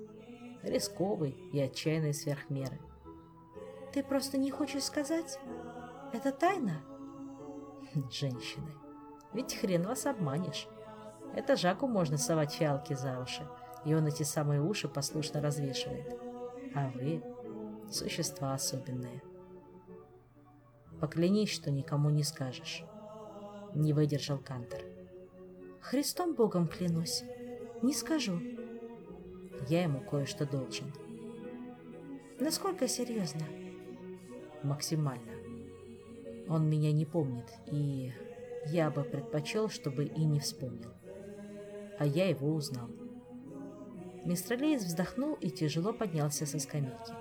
Рисковый и отчаянный сверх меры. Ты просто не хочешь сказать? Это тайна? *laughs* Женщины. Ведь хрен вас обманешь. Это Жаку можно совать фиалки за уши, и он эти самые уши послушно развешивает. А вы — существа особенные. Поклянись, что никому не скажешь. Не выдержал Кантер. Христом Богом клянусь. Не скажу. Я ему кое-что должен. Насколько серьезно? Максимально. Он меня не помнит, и я бы предпочел, чтобы и не вспомнил. А я его узнал. Мистер Лейс вздохнул и тяжело поднялся со скамейки.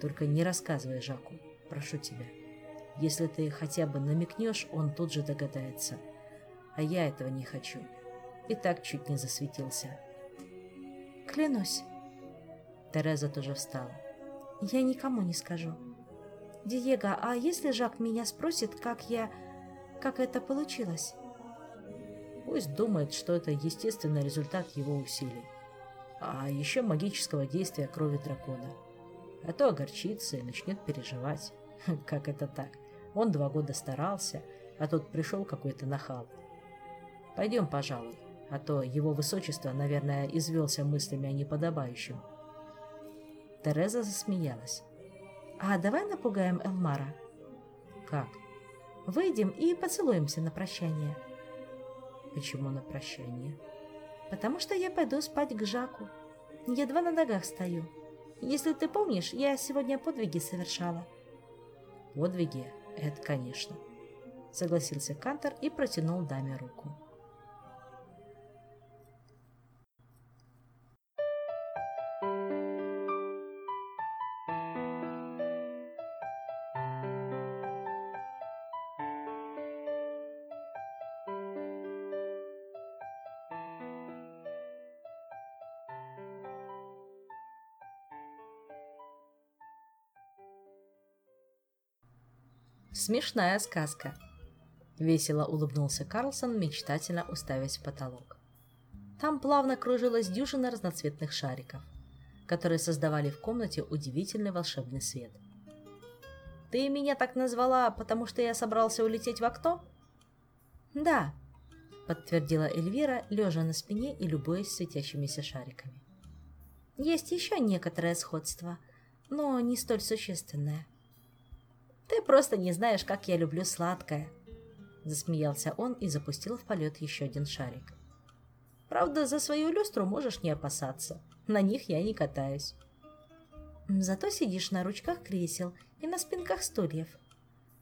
Только не рассказывай Жаку, прошу тебя. Если ты хотя бы намекнешь, он тут же догадается. А я этого не хочу. И так чуть не засветился. Клянусь. Тереза тоже встала. Я никому не скажу. Диего, а если Жак меня спросит, как я... как это получилось? Пусть думает, что это естественный результат его усилий. А еще магического действия крови дракона. А то огорчится и начнет переживать. *laughs* Как это так? Он два года старался, а тут пришел какой-то нахал. Пойдем, пожалуй, а то его высочество, наверное, извелся мыслями о неподобающем. Тереза засмеялась. «А давай напугаем Элмара?» «Как?» «Выйдем и поцелуемся на прощание». «Почему на прощание?» «Потому что я пойду спать к Жаку. Едва на ногах стою. Если ты помнишь, я сегодня подвиги совершала». «Подвиги? Это, конечно», — согласился Кантор и протянул даме руку. Смешная сказка. Весело улыбнулся Карлсон, мечтательно уставясь в потолок. Там плавно кружилась дюжина разноцветных шариков, которые создавали в комнате удивительный волшебный свет. «Ты меня так назвала, потому что я собрался улететь в окно?» «Да», — подтвердила Эльвира, лежа на спине и любуясь светящимися шариками. «Есть еще некоторое сходство, но не столь существенное. Ты просто не знаешь, как я люблю сладкое. Засмеялся он и запустил в полет еще один шарик. Правда, за свою люстру можешь не опасаться. На них я не катаюсь. Зато сидишь на ручках кресел и на спинках стульев,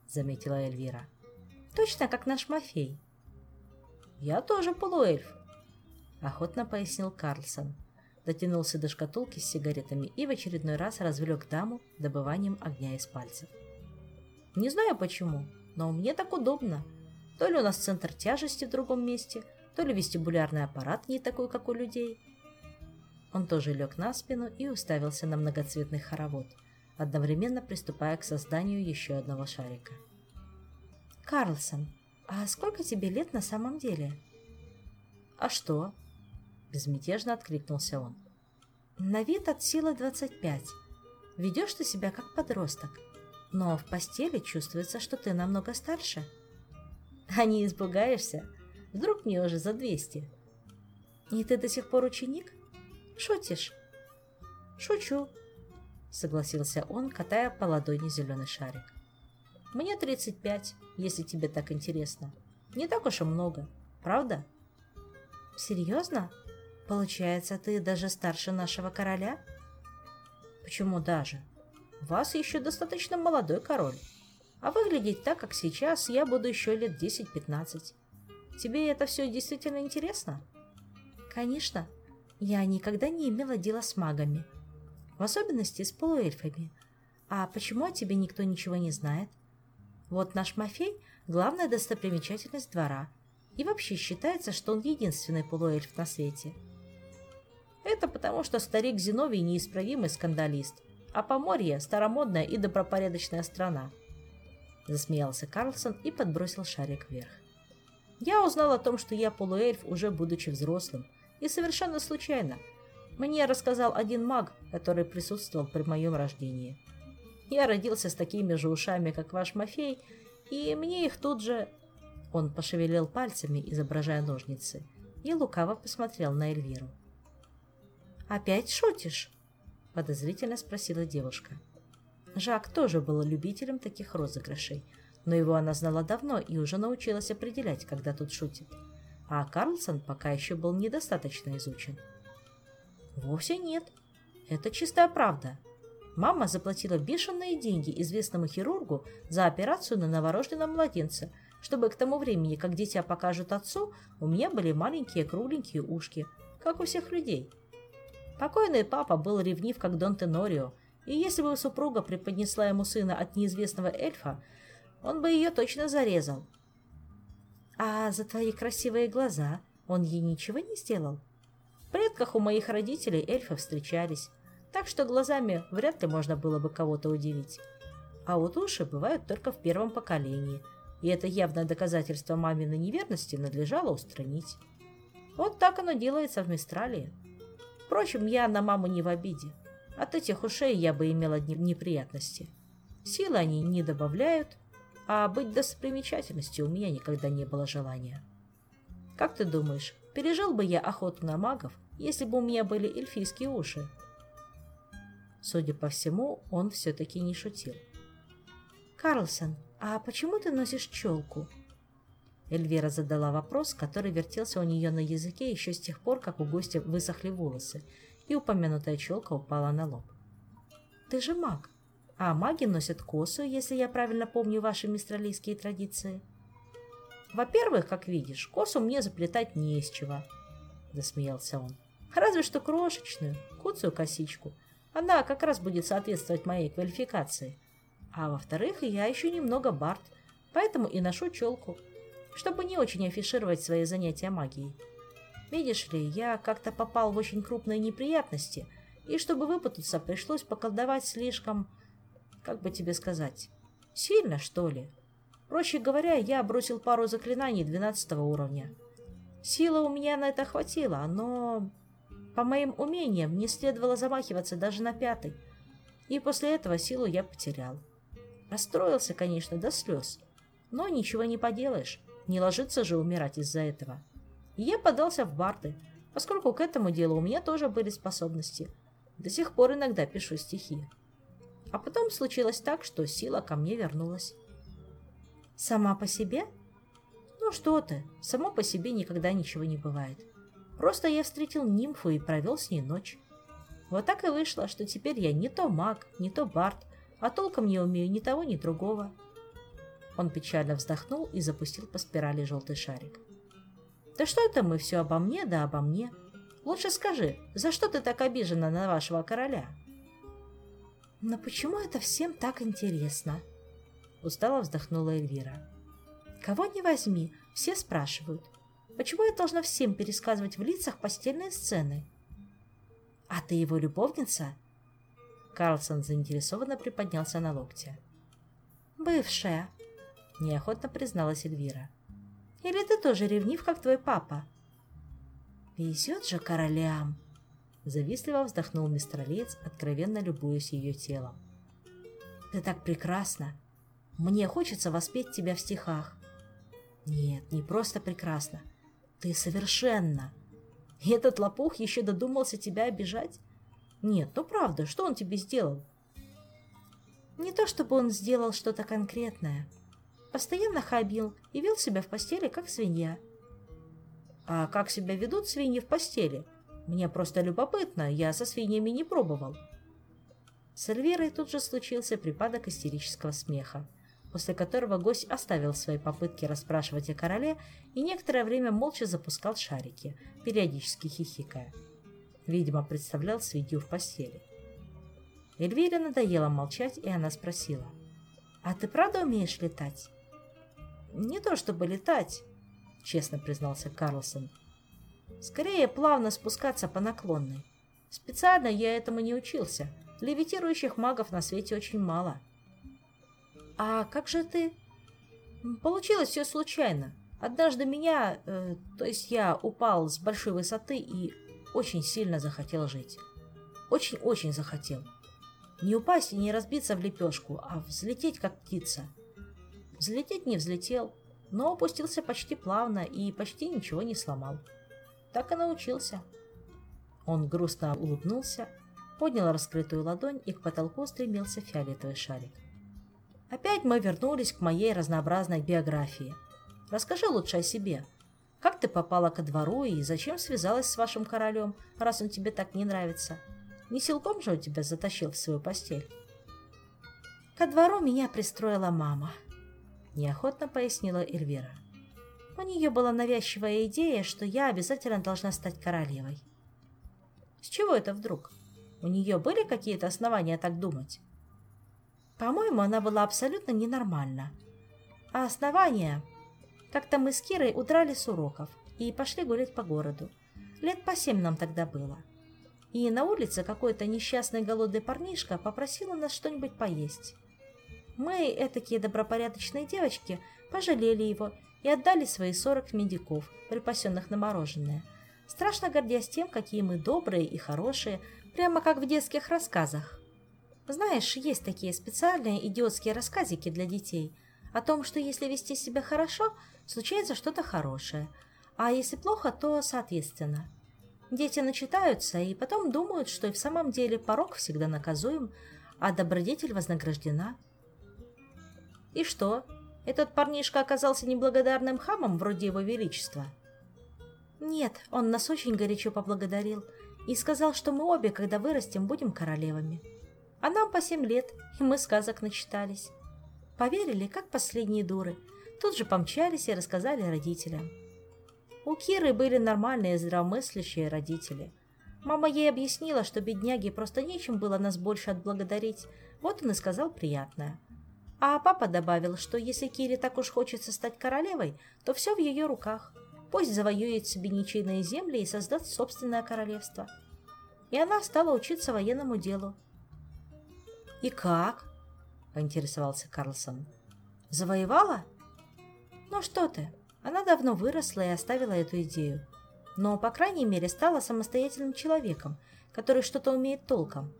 заметила Эльвира. Точно как наш Мафей. Я тоже полуэльф, охотно пояснил Карлсон. Дотянулся до шкатулки с сигаретами и в очередной раз развлек даму добыванием огня из пальцев. Не знаю почему, но мне так удобно. То ли у нас центр тяжести в другом месте, то ли вестибулярный аппарат не такой, как у людей. Он тоже лег на спину и уставился на многоцветный хоровод, одновременно приступая к созданию еще одного шарика. «Карлсон, а сколько тебе лет на самом деле?» «А что?» – безмятежно откликнулся он. «На вид от силы 25. Ведешь ты себя как подросток но в постели чувствуется, что ты намного старше. А не испугаешься? Вдруг мне уже за двести. И ты до сих пор ученик? Шутишь? Шучу, согласился он, катая по ладони зеленый шарик. Мне 35, если тебе так интересно. Не так уж и много, правда? Серьезно? Получается, ты даже старше нашего короля? Почему даже? Вас еще достаточно молодой король. А выглядеть так, как сейчас, я буду еще лет 10-15. Тебе это все действительно интересно? Конечно. Я никогда не имела дела с магами. В особенности с полуэльфами. А почему о тебе никто ничего не знает? Вот наш Мафей – главная достопримечательность двора. И вообще считается, что он единственный полуэльф на свете. Это потому, что старик Зиновий неисправимый скандалист, а Поморье – старомодная и добропорядочная страна. Засмеялся Карлсон и подбросил шарик вверх. Я узнал о том, что я полуэльф, уже будучи взрослым, и совершенно случайно. Мне рассказал один маг, который присутствовал при моем рождении. Я родился с такими же ушами, как ваш Мафей, и мне их тут же... Он пошевелил пальцами, изображая ножницы, и лукаво посмотрел на Эльвиру. «Опять шутишь?» – подозрительно спросила девушка. Жак тоже был любителем таких розыгрышей, но его она знала давно и уже научилась определять, когда тут шутит. А Карлсон пока еще был недостаточно изучен. «Вовсе нет. Это чистая правда. Мама заплатила бешеные деньги известному хирургу за операцию на новорожденном младенце, чтобы к тому времени, как дитя покажут отцу, у меня были маленькие кругленькие ушки, как у всех людей. Покойный папа был ревнив, как Дон Тенорио, и если бы супруга преподнесла ему сына от неизвестного эльфа, он бы ее точно зарезал. А за твои красивые глаза он ей ничего не сделал? В предках у моих родителей эльфы встречались, так что глазами вряд ли можно было бы кого-то удивить. А вот уши бывают только в первом поколении, и это явное доказательство маминой неверности надлежало устранить. Вот так оно делается в Мистралии. Впрочем, я на маму не в обиде. От этих ушей я бы имела неприятности. Силы они не добавляют, а быть достопримечательностью у меня никогда не было желания. Как ты думаешь, пережил бы я охоту на магов, если бы у меня были эльфийские уши? Судя по всему, он все-таки не шутил. «Карлсон, а почему ты носишь челку?» Эльвира задала вопрос, который вертелся у нее на языке еще с тех пор, как у гостя высохли волосы, и упомянутая челка упала на лоб. «Ты же маг, а маги носят косу, если я правильно помню ваши мистралийские традиции». «Во-первых, как видишь, косу мне заплетать не из чего», — засмеялся он. «Разве что крошечную, куцую косичку, она как раз будет соответствовать моей квалификации. А во-вторых, я еще немного бард, поэтому и ношу челку, чтобы не очень афишировать свои занятия магией. Видишь ли, я как-то попал в очень крупные неприятности, и чтобы выпутаться, пришлось поколдовать слишком, как бы тебе сказать, сильно, что ли. Проще говоря, я бросил пару заклинаний 12 уровня. Силы у меня на это хватило, но по моим умениям не следовало замахиваться даже на пятый. И после этого силу я потерял. Расстроился, конечно, до слез. Но ничего не поделаешь. Не ложится же умирать из-за этого. И я подался в барты, поскольку к этому делу у меня тоже были способности. До сих пор иногда пишу стихи. А потом случилось так, что сила ко мне вернулась. Сама по себе? Ну что ты, само по себе никогда ничего не бывает. Просто я встретил нимфу и провел с ней ночь. Вот так и вышло, что теперь я не то маг, не то бард, а толком не умею ни того, ни другого. Он печально вздохнул и запустил по спирали желтый шарик. «Да что это мы все обо мне, да обо мне? Лучше скажи, за что ты так обижена на вашего короля?» «Но почему это всем так интересно?» Устало вздохнула Эльвира. «Кого не возьми, все спрашивают, Почему я должна всем пересказывать в лицах постельные сцены? А ты его любовница? Карлсон заинтересованно приподнялся на локте. Бывшая, неохотно призналась Эльвира. Или ты тоже ревнив, как твой папа? Везет же королям! Завистливо вздохнул мистер Лец, откровенно любуясь ее телом. Ты так прекрасна! Мне хочется воспеть тебя в стихах. Нет, не просто прекрасно, ты совершенно. И этот лопух еще додумался тебя обижать? Нет, ну правда, что он тебе сделал? Не то чтобы он сделал что-то конкретное. Постоянно хабил и вел себя в постели, как свинья. А как себя ведут свиньи в постели? Мне просто любопытно, я со свиньями не пробовал. С Эльвирой тут же случился припадок истерического смеха после которого гость оставил свои попытки расспрашивать о короле и некоторое время молча запускал шарики, периодически хихикая. Видимо, представлял свинью в постели. Эльвире надоело молчать, и она спросила. «А ты правда умеешь летать?» «Не то чтобы летать», — честно признался Карлсон. «Скорее плавно спускаться по наклонной. Специально я этому не учился. Левитирующих магов на свете очень мало. А как же ты? Получилось все случайно. Однажды меня, э, то есть я упал с большой высоты и очень сильно захотел жить. Очень-очень захотел. Не упасть и не разбиться в лепешку, а взлететь как птица. Взлететь не взлетел, но опустился почти плавно и почти ничего не сломал. Так и научился. Он грустно улыбнулся, поднял раскрытую ладонь, и к потолку стремился фиолетовый шарик. Опять мы вернулись к моей разнообразной биографии. Расскажи лучше о себе. Как ты попала ко двору и зачем связалась с вашим королем, раз он тебе так не нравится? Не силком же он тебя затащил в свою постель? Ко двору меня пристроила мама, неохотно пояснила Эльвира. У нее была навязчивая идея, что я обязательно должна стать королевой. С чего это вдруг? У нее были какие-то основания так думать? По-моему, она была абсолютно ненормальна. А основания... Как-то мы с Кирой удрали с уроков и пошли гулять по городу. Лет по семь нам тогда было. И на улице какой-то несчастный голодный парнишка попросил у нас что-нибудь поесть. Мы, этакие добропорядочные девочки, пожалели его и отдали свои сорок медиков, припасенных на мороженое, страшно гордясь тем, какие мы добрые и хорошие, прямо как в детских рассказах. Знаешь, есть такие специальные идиотские рассказики для детей о том, что если вести себя хорошо, случается что-то хорошее, а если плохо, то соответственно. Дети начитаются и потом думают, что и в самом деле порог всегда наказуем, а добродетель вознаграждена. И что, этот парнишка оказался неблагодарным хамом вроде его величества? Нет, он нас очень горячо поблагодарил и сказал, что мы обе, когда вырастем, будем королевами. А нам по семь лет, и мы сказок начитались. Поверили, как последние дуры. Тут же помчались и рассказали родителям. У Киры были нормальные здравомыслящие родители. Мама ей объяснила, что бедняге просто нечем было нас больше отблагодарить, вот он и сказал приятное. А папа добавил, что если Кире так уж хочется стать королевой, то все в ее руках. Пусть завоюет себе ничейные земли и создаст собственное королевство. И она стала учиться военному делу. «И как?» – поинтересовался Карлсон. «Завоевала?» «Ну что ты, она давно выросла и оставила эту идею. Но, по крайней мере, стала самостоятельным человеком, который что-то умеет толком.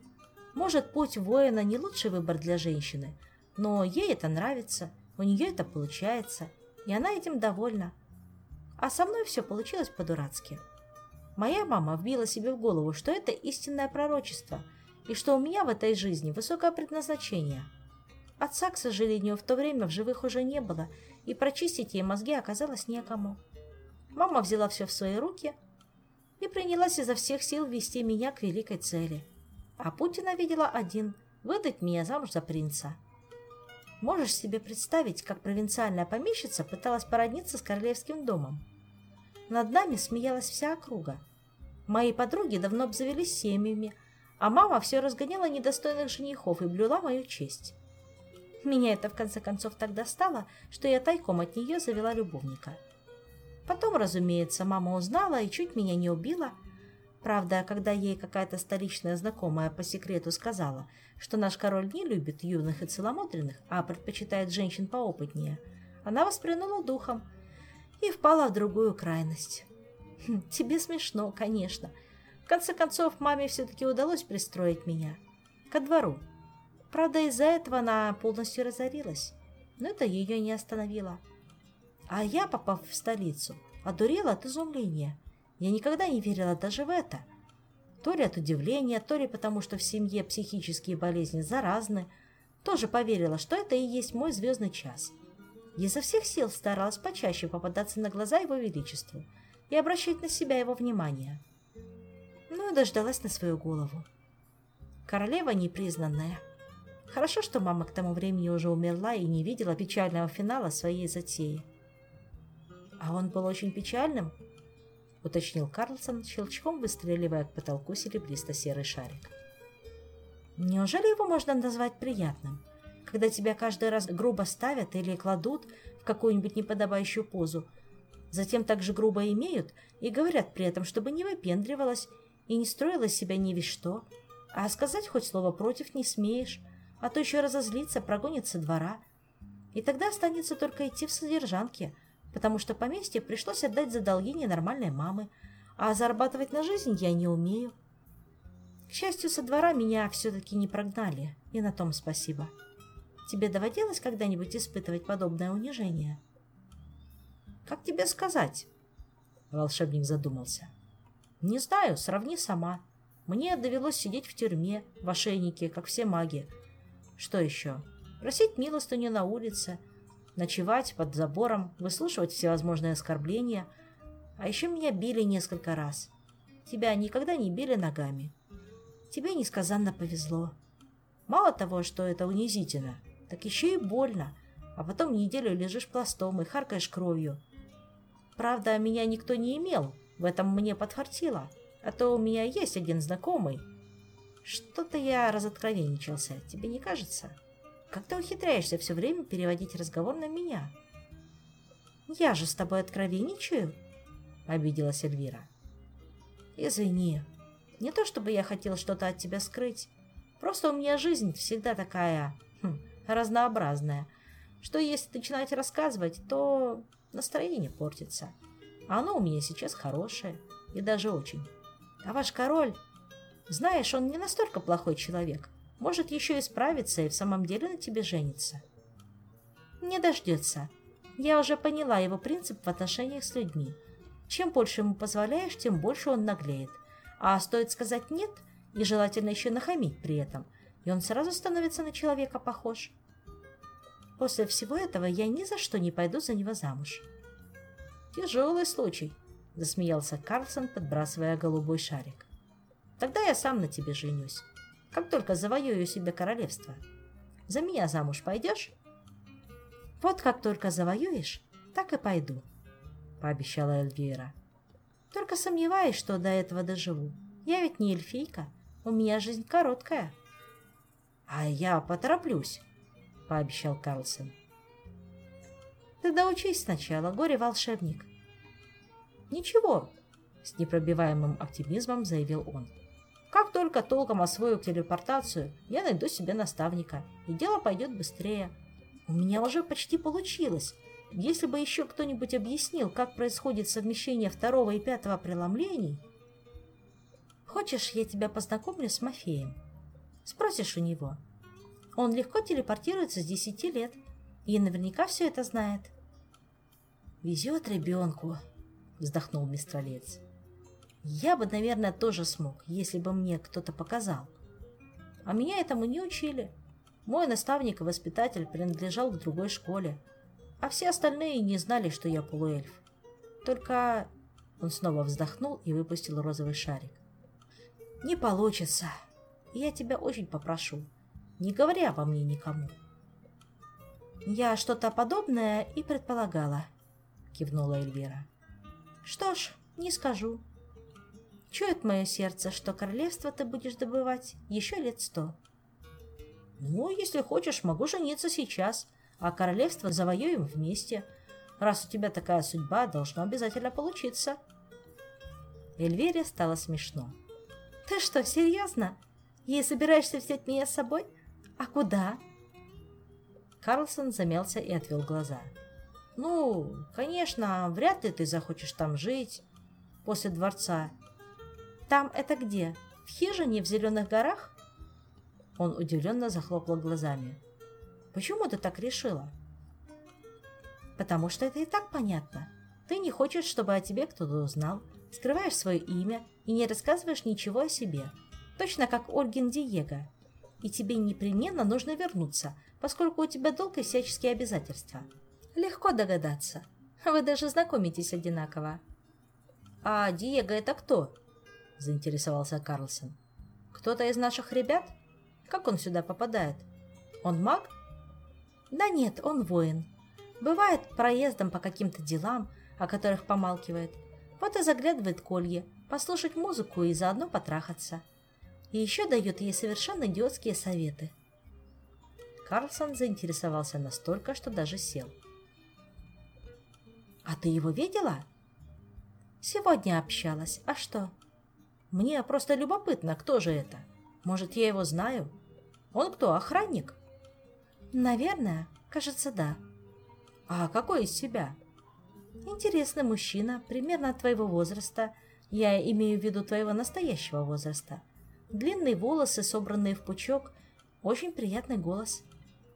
Может, путь воина не лучший выбор для женщины, но ей это нравится, у нее это получается, и она этим довольна. А со мной все получилось по-дурацки. Моя мама вбила себе в голову, что это истинное пророчество, и что у меня в этой жизни высокое предназначение. Отца, к сожалению, в то время в живых уже не было, и прочистить ей мозги оказалось некому. Мама взяла все в свои руки и принялась изо всех сил вести меня к великой цели. А Путина видела один – выдать меня замуж за принца. Можешь себе представить, как провинциальная помещица пыталась породниться с королевским домом? Над нами смеялась вся округа. Мои подруги давно обзавелись семьями, а мама все разгоняла недостойных женихов и блюла мою честь. Меня это в конце концов так достало, что я тайком от нее завела любовника. Потом, разумеется, мама узнала и чуть меня не убила. Правда, когда ей какая-то столичная знакомая по секрету сказала, что наш король не любит юных и целомудренных, а предпочитает женщин поопытнее, она воспрянула духом и впала в другую крайность. Хм, тебе смешно, конечно. В конце концов, маме все-таки удалось пристроить меня ко двору. Правда, из-за этого она полностью разорилась, но это ее не остановило. А я, попав в столицу, одурела от изумления. Я никогда не верила даже в это. То ли от удивления, то ли потому, что в семье психические болезни заразны, тоже поверила, что это и есть мой звездный час. Я изо всех сил старалась почаще попадаться на глаза его величеству и обращать на себя его внимание. Ну и дождалась на свою голову. Королева непризнанная – Хорошо, что мама к тому времени уже умерла и не видела печального финала своей затеи. «А он был очень печальным?» — уточнил Карлсон, щелчком выстреливая к потолку серебристо-серый шарик. «Неужели его можно назвать приятным, когда тебя каждый раз грубо ставят или кладут в какую-нибудь неподобающую позу, затем также грубо имеют и говорят при этом, чтобы не выпендривалась и не строила себя ни весь что, а сказать хоть слово против не смеешь, а то еще разозлиться, прогонит со двора. И тогда останется только идти в содержанке, потому что поместье пришлось отдать за долги ненормальной мамы, а зарабатывать на жизнь я не умею. К счастью, со двора меня все-таки не прогнали, и на том спасибо. Тебе доводилось когда-нибудь испытывать подобное унижение? Как тебе сказать? Волшебник задумался. Не знаю, сравни сама. Мне довелось сидеть в тюрьме, в ошейнике, как все маги. Что еще? Просить милостыню на улице, ночевать под забором, выслушивать всевозможные оскорбления. А еще меня били несколько раз. Тебя никогда не били ногами. Тебе несказанно повезло. Мало того, что это унизительно, так еще и больно. А потом неделю лежишь пластом и харкаешь кровью. Правда, меня никто не имел, в этом мне подхватило. А то у меня есть один знакомый. Что-то я разоткровенничался, тебе не кажется? Как ты ухитряешься все время переводить разговор на меня? Я же с тобой откровенничаю, обиделась Эльвира. Извини, не то чтобы я хотел что-то от тебя скрыть. Просто у меня жизнь всегда такая хм, разнообразная, что если начинать рассказывать, то настроение портится. А оно у меня сейчас хорошее, и даже очень. А ваш король, знаешь, он не настолько плохой человек. Может еще исправиться и в самом деле на тебе женится. Не дождется. Я уже поняла его принцип в отношениях с людьми. Чем больше ему позволяешь, тем больше он наглеет. А стоит сказать «нет», и желательно еще нахамить при этом, и он сразу становится на человека похож. После всего этого я ни за что не пойду за него замуж. «Тяжелый случай», — засмеялся Карлсон, подбрасывая голубой шарик. «Тогда я сам на тебе женюсь, как только завоюю себе королевство. За меня замуж пойдешь?» «Вот как только завоюешь, так и пойду», — пообещала Эльвира. «Только сомневаюсь, что до этого доживу. Я ведь не эльфийка, у меня жизнь короткая». «А я потороплюсь», — пообещал Карлсон. «Ты доучись сначала, горе-волшебник», «Ничего», — с непробиваемым оптимизмом заявил он. «Как только толком освою телепортацию, я найду себе наставника, и дело пойдет быстрее. У меня уже почти получилось. Если бы еще кто-нибудь объяснил, как происходит совмещение второго и пятого преломлений...» «Хочешь, я тебя познакомлю с Мафеем?» Спросишь у него. Он легко телепортируется с десяти лет и наверняка все это знает. «Везет ребенку», вздохнул мистралец. Я бы, наверное, тоже смог, если бы мне кто-то показал. А меня этому не учили. Мой наставник и воспитатель принадлежал к другой школе, а все остальные не знали, что я полуэльф. Только он снова вздохнул и выпустил розовый шарик. Не получится. Я тебя очень попрошу, не говори обо мне никому. Я что-то подобное и предполагала, кивнула Эльвира. Что ж, не скажу. Чует мое сердце, что королевство ты будешь добывать еще лет сто. Ну, если хочешь, могу жениться сейчас, а королевство завоюем вместе. Раз у тебя такая судьба, должно обязательно получиться. Эльвире стало смешно. Ты что, серьезно? И собираешься взять меня с собой? А куда? Карлсон замялся и отвел глаза. — ну, конечно, вряд ли ты захочешь там жить после дворца. Там это где? В хижине в Зеленых горах? Он удивленно захлопал глазами. Почему ты так решила? Потому что это и так понятно. Ты не хочешь, чтобы о тебе кто-то узнал, скрываешь свое имя и не рассказываешь ничего о себе. Точно как Ольгин Диего. И тебе непременно нужно вернуться, поскольку у тебя долг и всяческие обязательства. Легко догадаться. Вы даже знакомитесь одинаково. А Диего это кто? Заинтересовался Карлсон. Кто-то из наших ребят? Как он сюда попадает? Он маг? Да нет, он воин. Бывает проездом по каким-то делам, о которых помалкивает. Вот и заглядывает колье, послушать музыку и заодно потрахаться. И еще дает ей совершенно идиотские советы. Карлсон заинтересовался настолько, что даже сел. — а ты его видела? Сегодня общалась. А что? Мне просто любопытно, кто же это. Может, я его знаю? Он кто, охранник? Наверное, кажется, да. А какой из себя? Интересный мужчина, примерно твоего возраста. Я имею в виду твоего настоящего возраста. Длинные волосы, собранные в пучок. Очень приятный голос.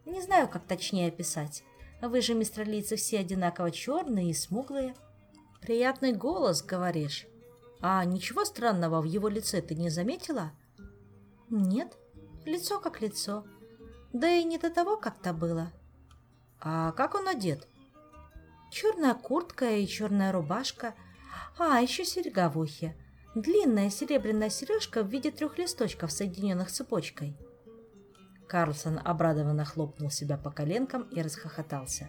Не знаю, как точнее описать. Вы же, мистралийцы, все одинаково черные и смуглые. Приятный голос, говоришь? А ничего странного в его лице ты не заметила? Нет, лицо как лицо. Да и не до того как-то было. А как он одет? Черная куртка и черная рубашка. А, еще серьга в ухе. Длинная серебряная сережка в виде трех листочков, соединенных цепочкой. Карлсон обрадованно хлопнул себя по коленкам и расхохотался.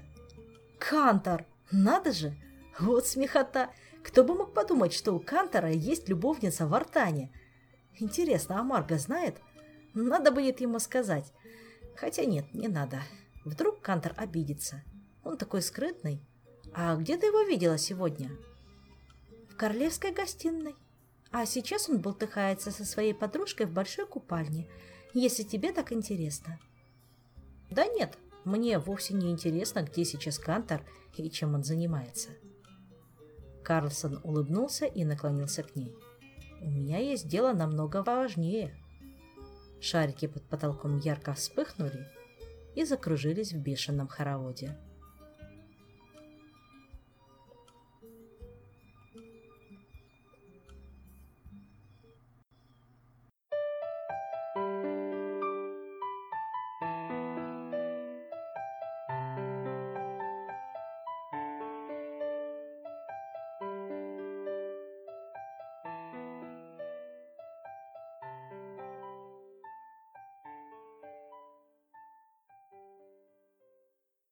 «Кантор! Надо же! Вот смехота! Кто бы мог подумать, что у Кантора есть любовница в Артане? Интересно, а Марга знает? Надо будет ему сказать. Хотя нет, не надо. Вдруг Кантор обидится. Он такой скрытный. А где ты его видела сегодня? В королевской гостиной. А сейчас он болтыхается со своей подружкой в большой купальне, если тебе так интересно. Да нет, мне вовсе не интересно, где сейчас Кантор и чем он занимается. Карлсон улыбнулся и наклонился к ней. «У меня есть дело намного важнее». Шарики под потолком ярко вспыхнули и закружились в бешеном хороводе.